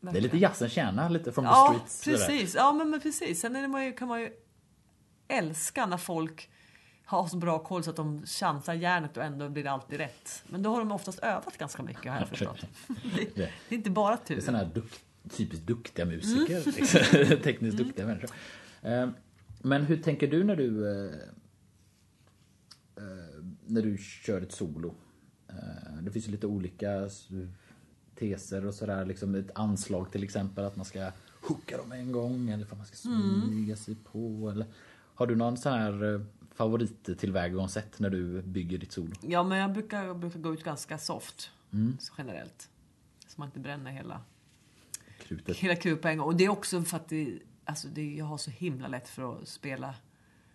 Det är verkligen. lite jazzens kärna, lite from the Ja, streets. precis. Ja, men, men precis. Sen är man ju, kan man ju älska när folk har så bra koll så att de chansar järnet och ändå blir det alltid rätt. Men då har de oftast övat ganska mycket har jag förstått. Det, det är inte bara Det är tur. sådana här duk, typiskt duktiga musiker. Mm. Liksom. Tekniskt duktiga människor. Eh, Men hur tänker du när du eh, eh, när du kör ett solo? Eh, Det finns ju lite olika teser och sådär. Liksom ett anslag till exempel att man ska hooka dem en gång eller för att man ska Mm. smyga sig på. Eller, har du någon sån här eh, favorittillvägagångssätt när du bygger ditt solo? Ja, men jag brukar, jag brukar gå ut ganska soft. Mm. Generellt. Så man inte bränner hela, Krutet? hela krutet på en gång. Och det är också för att det, alltså det, jag har så himla lätt för att spela,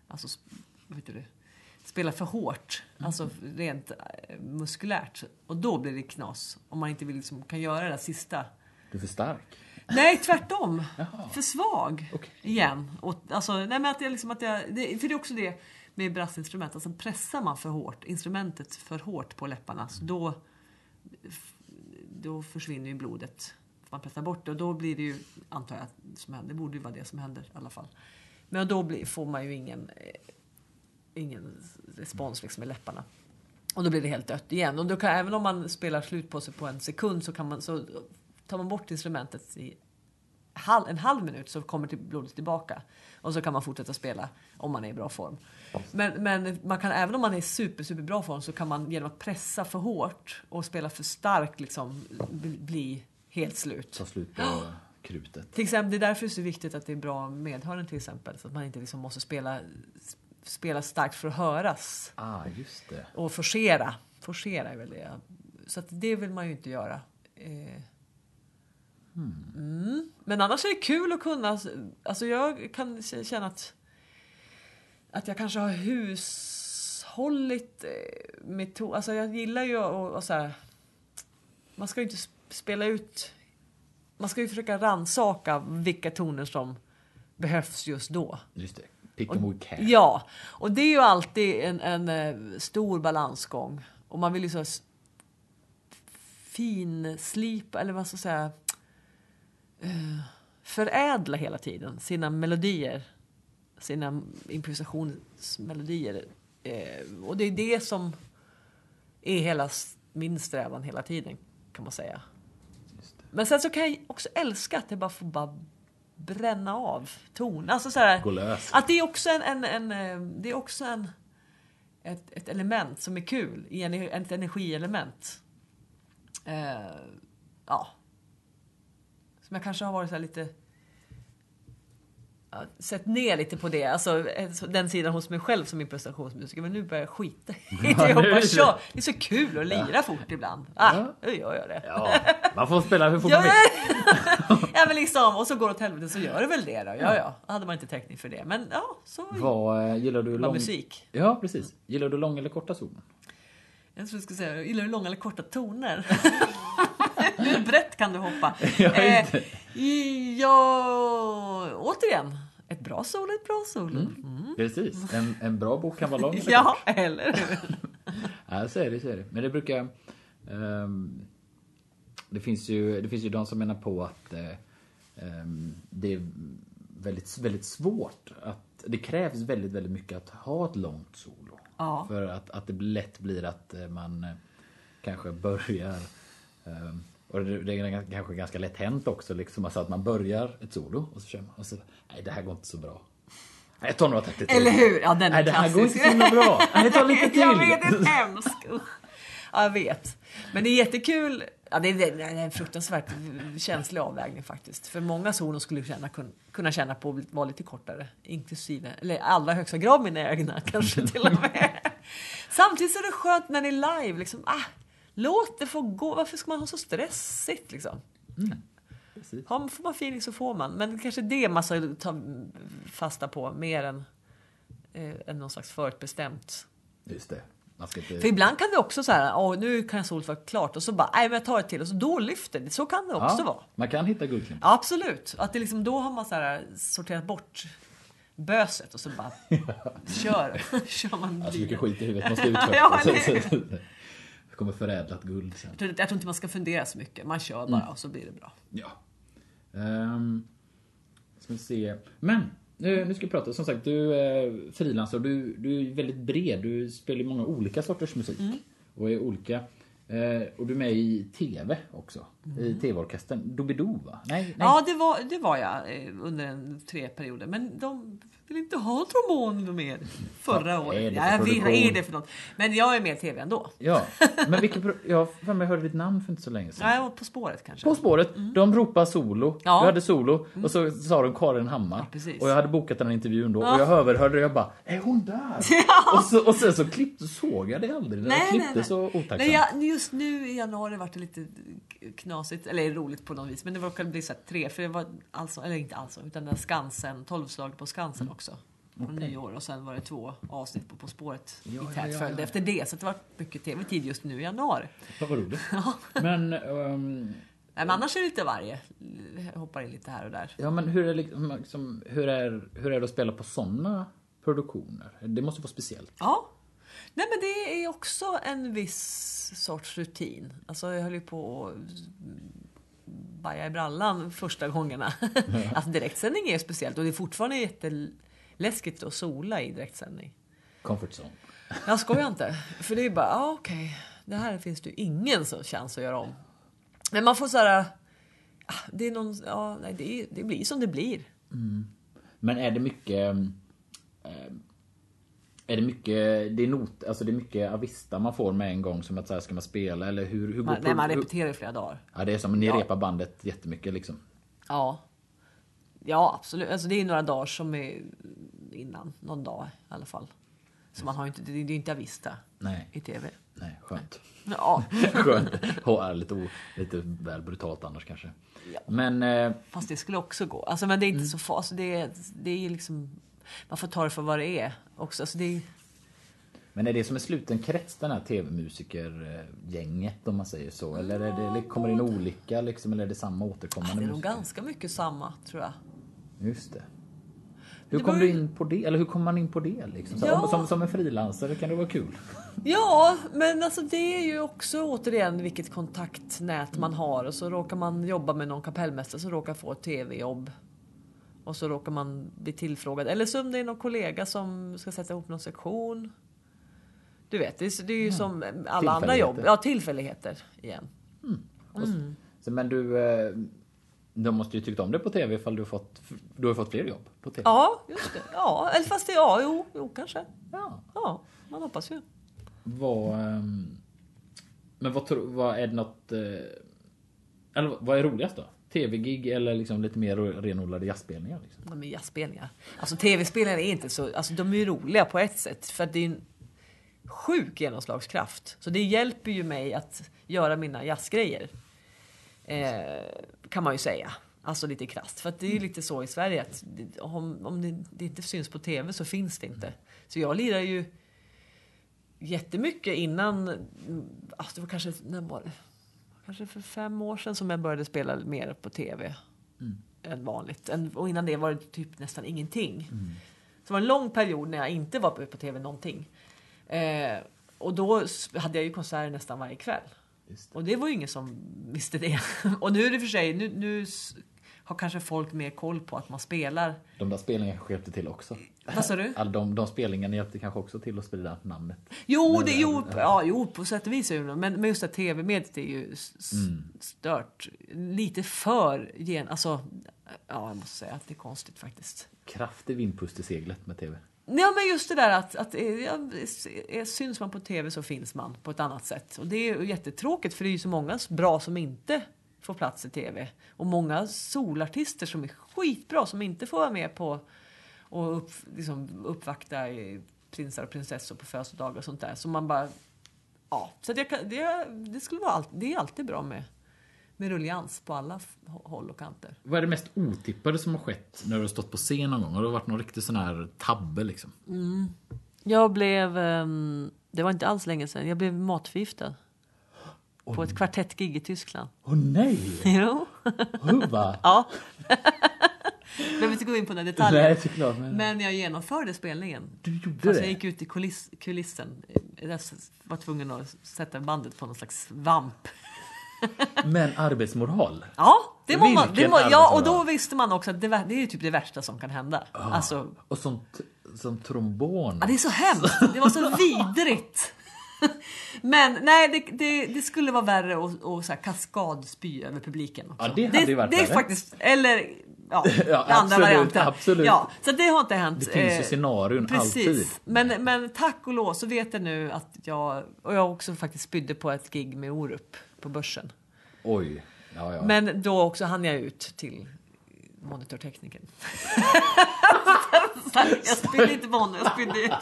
alltså, vad heter det? Spela för hårt, alltså rent eh, muskulärt. Och då blir det knas. Om man inte vill, liksom, kan göra det där sista. Du är för stark? Nej, tvärtom. Jaha. För svag. Okej. Igen. Och, alltså, nej, men att jag, liksom, att jag, det, för det är också det med brassinstrument. Alltså, pressar man för hårt, instrumentet för hårt på läpparna, så då, då försvinner ju blodet. Man pressar bort det och då blir det ju, antar jag, som händer. Det borde ju vara det som händer i alla fall. Men då blir, får man ju ingen, eh, ingen respons liksom i läpparna. Och då blir det helt dött igen. Och då kan, även om man spelar slut på sig på en sekund så kan man så tar man bort instrumentet i halv, en halv minut så kommer till blodet tillbaka. Och så kan man fortsätta spela om man är i bra form. Men, men man kan, även om man är i super, super bra form så kan man genom att pressa för hårt och spela för starkt liksom bli- bli helt slut. Ta slut på krutet? Till exempel, det är därför det är så viktigt att det är bra medhörning till exempel. Så att man inte liksom måste spela, spela starkt för att höras. Ah, just det. Och forcera. Forcera är väl det. Så att det vill man ju inte göra. Eh. Mm. Men annars är det kul att kunna... Alltså jag kan känna att, att jag kanske har uthålligt eh, metod. Alltså jag gillar ju att och så här, Man ska ju inte sp- spela ut... Man ska ju försöka rannsaka vilka toner som behövs just då. Just det. Pick them we can. Ja, och det är ju alltid en, en eh, stor balansgång. Och man vill ju så finslipa, eller vad ska jag säga, eh, förädla hela tiden sina melodier. Sina improvisationsmelodier. Eh, och det är det som är hela min strävan hela tiden, kan man säga. Det. Men sen så kan jag också älska att jag bara får bara bränna av ton. Alltså så här, Gå lös. att det är också en, en, en eh, det är också en, ett, ett element som är kul, ett energielement. Eh, ja. Som jag kanske har varit så lite ja, sett ner lite på det, alltså eh, den sidan hos mig själv som improvisationsmusiker. Men nu börjar jag skita i det Ja, bara det-. Det är så kul att lira fort ibland. Ah, Ja. nu gör jag det. Ja, man får spela hur fort Ja, man vill. ja men liksom, och så går det åt helvete så gör det väl det då. Ja ja, hade man inte täckning för det. Men ja, så Vad eh, gillar du lång... musik. Ja, precis. Gillar du långa eller korta solon? Jag tror du skulle säga, gillar du långa eller korta toner? Hur brett kan du hoppa? Jag Eh, ja, återigen, ett bra solo ett bra solo. Mm. Precis. En, en bra bok kan vara lång eller Ja, kort. eller hur? Ja, så är det, så är det. Men det brukar... ehm, det, finns ju, det finns ju de som menar på att eh, ehm, det är väldigt, väldigt svårt att... Det krävs väldigt, väldigt mycket att ha ett långt solo. Ja. För att, att det lätt blir att eh, man eh, kanske börjar... ehm, och det, är kanske ganska lätt hänt också, liksom, alltså att man börjar ett solo och så kör man och så nej det här går inte så bra. Nej, jag tar några takter till. Eller hur? Ja, den är Nej, det här går inte så himla bra. Nej, ta lite till. Jag vet, det är hemskt. Ja, jag vet. Men det är jättekul. Ja, det, är, det är en fruktansvärt känslig avvägning faktiskt. För många solon skulle känna, kun- kunna känna på att vara lite kortare. Inklusive, eller i allra högsta grad mina egna kanske till och med. Samtidigt så är det skönt när det är live. Liksom, ah, låt det få gå. Varför ska man ha så stressigt liksom? Precis. Har, får man feeling så får man. Men kanske det man ska ta fasta på mer än, eh, än någon slags förutbestämt. Just det. Man inte... För ibland kan det också så här, åh nu kan solet vara klart och så bara, nej men jag tar ett till och så då lyfter det. Så kan det också ja, vara. Man kan hitta guldklimp. Ja, absolut. Att det liksom, då har man så här sorterat bort böset och så bara kör, kör man Alltså bilen. mycket skit i huvudet måste ut först. Ja, Det kommer förädlat guld sen. Jag tror, jag tror inte man ska fundera så mycket. Man kör bara och så blir det bra. Ja. Um, ska vi se. Men nu, nu ska vi prata. Som sagt, du är frilansare och du, du är väldigt bred. Du spelar många olika sorters musik. Och är olika. Eh, och du är med i TV också. I TV-orkestern. Doobidoo va? Nej, nej. Ja, det var, det var jag eh, under en tre perioder. Men de vill inte ha trombon mer förra är året. det Ja, jag vet, vad är det för något? Men jag är med i TV ändå. Ja, men vilken Jag har för mig hörde ditt namn för inte så länge sedan. Ja, jag På spåret kanske. På spåret, de ropade solo. Ja. Du hade solo och så sa de Karin Hammar. Ja, precis. och jag hade bokat den här intervjun då och jag överhörde det och jag bara Är hon där? Och, så, och sen så klippte, såg jag det aldrig. Jag klippte så otacksamt. Nej, jag, just nu i januari var det lite knasigt, eller roligt på något vis. Men det råkade bli så här tre, för det var alltså, eller inte alltså, utan den Skansen, tolvslag på Skansen också. På nyår och sen var det två avsnitt på På spåret Ja, i tät ja, följd ja. efter det. Så det var mycket tv-tid just nu i januari. Vad roligt. Men, Nej, men annars är det lite varje. Jag hoppar in lite här och där. ja, men hur, är liksom, hur, är, hur är det att spela på såna produktioner? Det måste vara speciellt. Ja. Nej men det är också en viss sorts rutin. Alltså jag höll ju på att baja i brallan första gångerna. alltså direktsändning är speciellt och det är fortfarande jätteläskigt att sola i direktsändning. Comfort zone. Jag skojar inte. För det är bara, ja okej. Det här finns det ju ingen så chans att göra om. Men man får så här... ah, Det är någon, ja, nej, det, är, det blir som det blir. Men är det mycket... eh, Är det mycket, det är not, alltså det är mycket avista man får med en gång som att så här ska man spela eller hur, hur Man, nej, man repeterar i flera dagar. Ja det är som, ni Ja. repar bandet jättemycket liksom. Ja. Ja, absolut. Alltså det är några dagar som är innan. Någon dag i alla fall. Så man har inte, det är ju inte avista Nej, i TV. nej skönt. Ja, skönt. Är lite, lite väl brutalt annars kanske. Ja. Men eh, fast det skulle också gå. Alltså, men det är inte så farligt. Alltså, det, det är liksom... Man får ta det för vad det är också. Alltså, det är, Men är det som en sluten krets den här tv-musikergänget om man säger så? Eller är det, eller kommer det in olika liksom, eller är det samma återkommande Det är nog ganska mycket samma, tror jag. Just det. Hur kom du ju- in på det? Eller hur kom man in på det? Liksom? Så, Ja. om- som, som en frilansare kan det vara kul. Ja, men alltså det är ju också återigen vilket kontaktnät man har. Och så råkar man jobba med någon kapellmästare som råkar få ett tv-jobb. Och så råkar man bli tillfrågad. Eller så om det är någon kollega som ska sätta ihop någon sektion. Du vet, det är, det är ju som alla andra jobb. Ja, tillfälligheter igen. Och s- Så, men du, eh, de måste ju tyckt om det på tv ifall du fått, du har fått fler jobb på tv. Ja, just det. Ja, eller fast det, ja, jo, jo kanske. Ja. Ja, man hoppas ju. Vad, ehm, men vad, vad är det något... eh, Eller vad är roligast då? TV-gig eller liksom lite mer renodlade jazzspelningar? Liksom? De är jazzspelningar. Alltså tv-spelningar är inte så, alltså de är ju roliga på ett sätt för det är en sjuk genomslagskraft. Så det hjälper ju mig att göra mina jazzgrejer. Eh, kan man ju säga. Alltså lite krasst. För det är ju lite så i Sverige att om, om det, det inte syns på tv så finns det inte. Så jag lirar ju jättemycket innan, mm, alltså det var kanske, när var det? Kanske för fem år sedan som jag började spela mer på tv än vanligt. Och innan det var det typ nästan ingenting. Så det var en lång period när jag inte var på, tv någonting. Eh, och då hade jag ju konserter nästan varje kväll. Det. Och det var ju ingen som visste det. och nu är det för sig, nu, nu har kanske folk mer koll på att man spelar. De där spelningarna kanske hjälpte till också. Vad sa du? All de, de spelningarna hjälpte kanske också till att sprida namnet. Jo, det, jo, ja. jo, på sätt och vis är det nog. Men, men just att tv-mediet är ju s- stört. Lite för gen... Alltså, ja, jag måste säga att det är konstigt faktiskt. Kraftig vindpust i seglet med tv. Ja, men just det där att, att ja, syns man på tv så finns man på ett annat sätt. Och det är ju jättetråkigt för det är ju så många bra som inte får plats i tv. Och många solartister som är skitbra som inte får vara med på och upp, liksom, uppvakta prinsar och prinsessor på födelsedagar och sånt där. Så man bara... Ja, så det, det, det skulle vara all, det är alltid bra med, med rullians på alla håll och kanter. Vad är det mest otippade som har skett när du har stått på scen någon gång? Har det varit någon riktig sån här tabbe liksom? Jag blev, ehm, det var inte alls länge sedan, jag blev matförgiftad. På ett kvartettgig i Tyskland. Åh nej! Jo. Huva! Ja. Behöver inte gå in på några detaljer. Nej, såklart. Men... Men jag genomförde spelningen. Du gjorde Fast det? jag gick ut i kuliss, kulissen. Jag var tvungen att sätta bandet på någon slags vamp. Men arbetsmoral? Ja, det må man, det må, ja, och då visste man också att det, det är ju typ det värsta som kan hända. Alltså, Och som, som trombon? Ja, det är så hemskt. Det var så vidrigt. Men nej, det, det, det skulle vara värre att att så kaskadspy över publiken. Också. Ja, det hade ju varit Det är värre. faktiskt, eller ja, Ja, andra absolut, varianter. absolut. Ja, så det har inte hänt. Det finns ju Eh, scenarion Precis. alltid. Men, men tack och lov så vet jag nu att jag, och jag också faktiskt spydde på ett gig med Orup på Börsen. Oj. Ja, ja. Men då också hann jag ut till monitorteknikern. jag spydde inte honom, jag spydde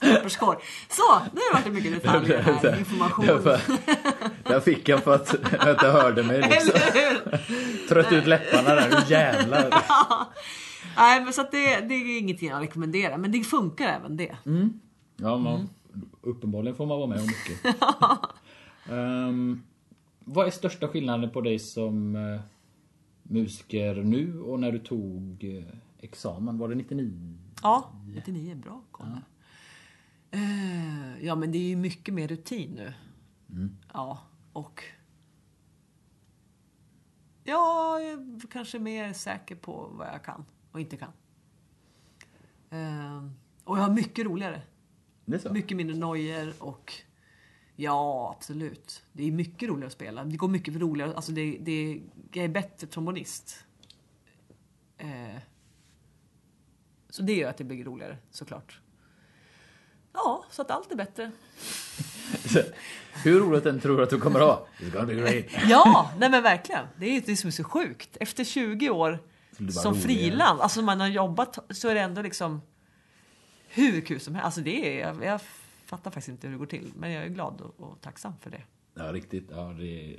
papperskorg. Så, nu har det varit mycket detaljer här, information. Där fick jag för att jag inte hörde mig. Liksom. Trött ut läpparna där. Nu jävlar. Nej, men så att det, det är ingenting jag rekommenderar, men det funkar även det. Ja, man, uppenbarligen får man vara med om mycket. Ehm, vad är största skillnaden på dig som eh, musiker nu och när du tog eh, examen? Var det 99? Ja, 99 är bra koll. Eh, ja, men det är ju mycket mer rutin nu. Ja, och... Ja, jag är kanske mer säker på vad jag kan och inte kan. Och jag har mycket roligare. Mycket mindre nojor och... Ja, absolut. Det är mycket roligare att spela. Det går mycket roligare. Alltså det, det, jag är bättre trombonist. Eh, så det gör att det blir roligare, såklart. Ja, så att allt är bättre. Hur roligt än tror att du kommer ha? It's gonna be great. Ja, nej men verkligen. Det är det som är så sjukt. Efter 20 år som frilans, alltså man har jobbat, så är det ändå liksom hur kul som helst. Alltså det är, jag, jag fattar faktiskt inte hur det går till, men jag är glad och, och tacksam för det. Ja, riktigt. Ja, det...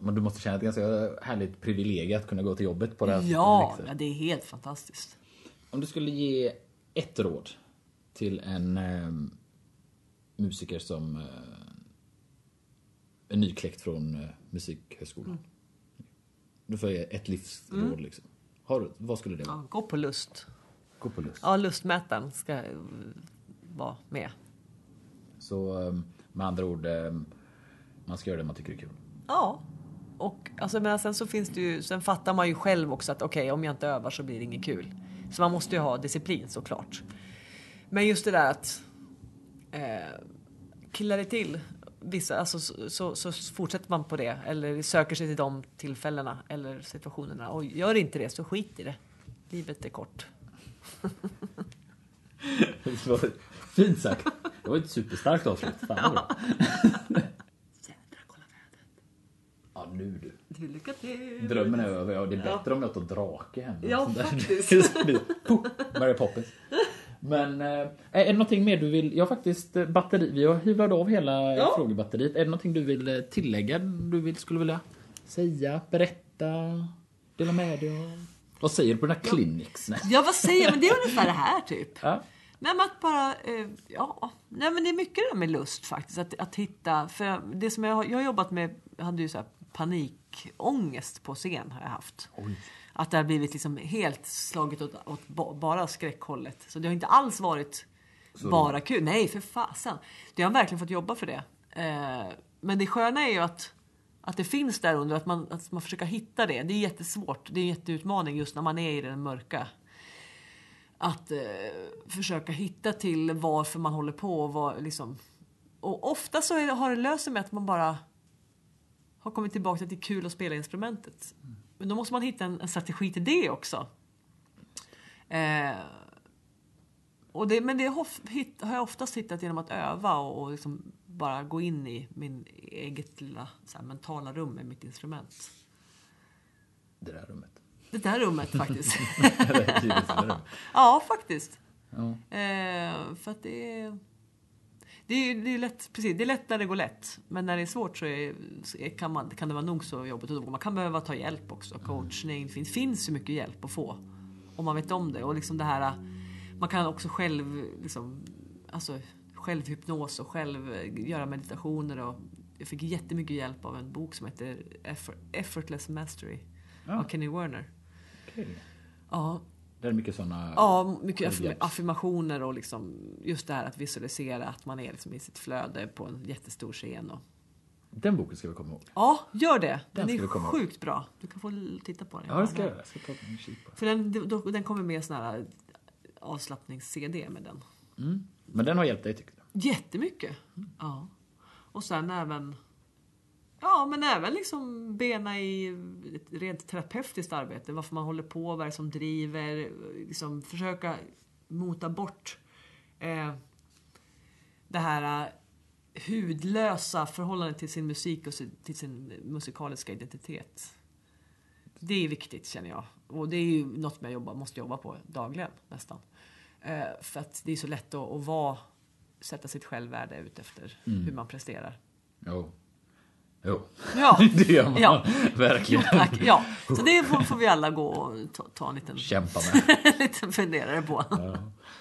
Men du måste känna ett ganska härligt privilegium att kunna gå till jobbet på det här Ja, ja, det är helt fantastiskt. Om du skulle ge ett råd till en eh, musiker som eh, är nykläckt från eh, Musikhögskolan. Mm. Du får ge ett livsråd liksom. Har, vad skulle det vara? Ja, gå på lust. Gå på lust. Ja, lustmätaren ska vara med. Så eh, med andra ord, eh, man ska göra det man tycker är kul. Ja. Och alltså, men sen så finns det ju, sen fattar man ju själv också att okej, om jag inte övar så blir det inget kul. Så man måste ju ha disciplin såklart. Men just det där att eh, killa det till vissa, alltså så, så, så fortsätter man på det eller söker sig till de tillfällena eller situationerna och gör inte det så skit i det. Livet är kort. Fint sagt. Det var ett superstarkt avslut. Fan vad bra. Jädrar, kolla vädret. Ja, nu du. Du, lycka till! Drömmen är över. Ja, det är bättre om jag tar drake hem. Ja, faktiskt. Poff, Mary Poppins. Men eh, är det någonting mer du vill? Jag har faktiskt eh, batteri. Vi har hyvlat av hela Ja. frågebatteriet. Är det någonting du vill eh, tillägga? Du vill, skulle vilja säga, berätta, dela med dig av? Vad säger du på den här clinics? Nej. Ja, vad säger jag? Men det är ungefär det här typ. Ja. Men att bara, eh, ja, nej men det är mycket det där med lust faktiskt. Att, att hitta, för det som jag, jag har jobbat med, jag hade ju så här panikångest på scen har jag haft. Att det har blivit liksom helt slaget åt, åt ba- bara skräckhållet. Så det har inte alls varit bara kul. Nej, för fasen. Det har verkligen fått jobba för det. Eh, men det sköna är ju att, att det finns där under, att man, att man försöker hitta det. Det är jättesvårt. Det är en jätteutmaning just när man är i den mörka att eh, försöka hitta till varför man håller på och vad liksom. Och ofta så är har det löst sig med att man bara har kommit tillbaka till att det är kul att spela instrumentet. Men då måste man hitta en, en strategi till det också. Eh, och det, men det hof, hit, har jag oftast hittat genom att öva och, och liksom bara gå in i min eget lilla här, mentala rum med mitt instrument. Det där rummet. Det där rummet faktiskt. Ja, faktiskt. Ja. Eh, för att det är... Det är, det, är lätt, precis, det är lätt när det går lätt. Men när det är svårt så, är, så är, kan, man, kan det vara nog så jobbigt. Och man kan behöva ta hjälp också. Coachning. Det finns, finns ju mycket hjälp att få. Om man vet om det. Och liksom det här, man kan också själv... Liksom, alltså, självhypnos och själv eh, göra meditationer. Och jag fick jättemycket hjälp av en bok som heter Effort, Effortless Mastery. Ja. Av Kenny Werner. Okej. Ja, Det är mycket sådana... Ja, mycket affirmationer och liksom just det här att visualisera att man är liksom i sitt flöde på en jättestor scen. Och... Den boken ska vi komma ihåg. Ja, gör det! Den, Den är komma ihåg. sjukt bra. Du kan få titta på den. Ja, det ska jag. Jag ska ta en kik på. För den, den kommer med sån här avslappnings-CD med den. Mm. Men den har hjälpt dig tycker du? Jättemycket! Ja. Och sen även Ja, men även liksom bena i ett rent terapeutiskt arbete. Varför man håller på, vad det är som driver. Liksom försöka mota bort eh, det här eh, hudlösa förhållandet till sin musik och till sin musikaliska identitet. Det är viktigt känner jag. Och det är ju något jag jobbar, måste jobba på dagligen nästan. Eh, för att det är så lätt att, att vara, sätta sitt självvärde ut efter hur man presterar. Jo. Jo. Ja, Det gör man Ja. verkligen. tack. Ja. Så det får, får vi alla gå och ta, ta en liten, Kämpa med. en liten funderare på. Ja.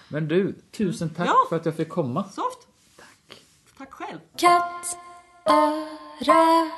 Men du, tusen tack Ja. för att jag fick komma. Soft. Tack. Tack själv. Katt, öra,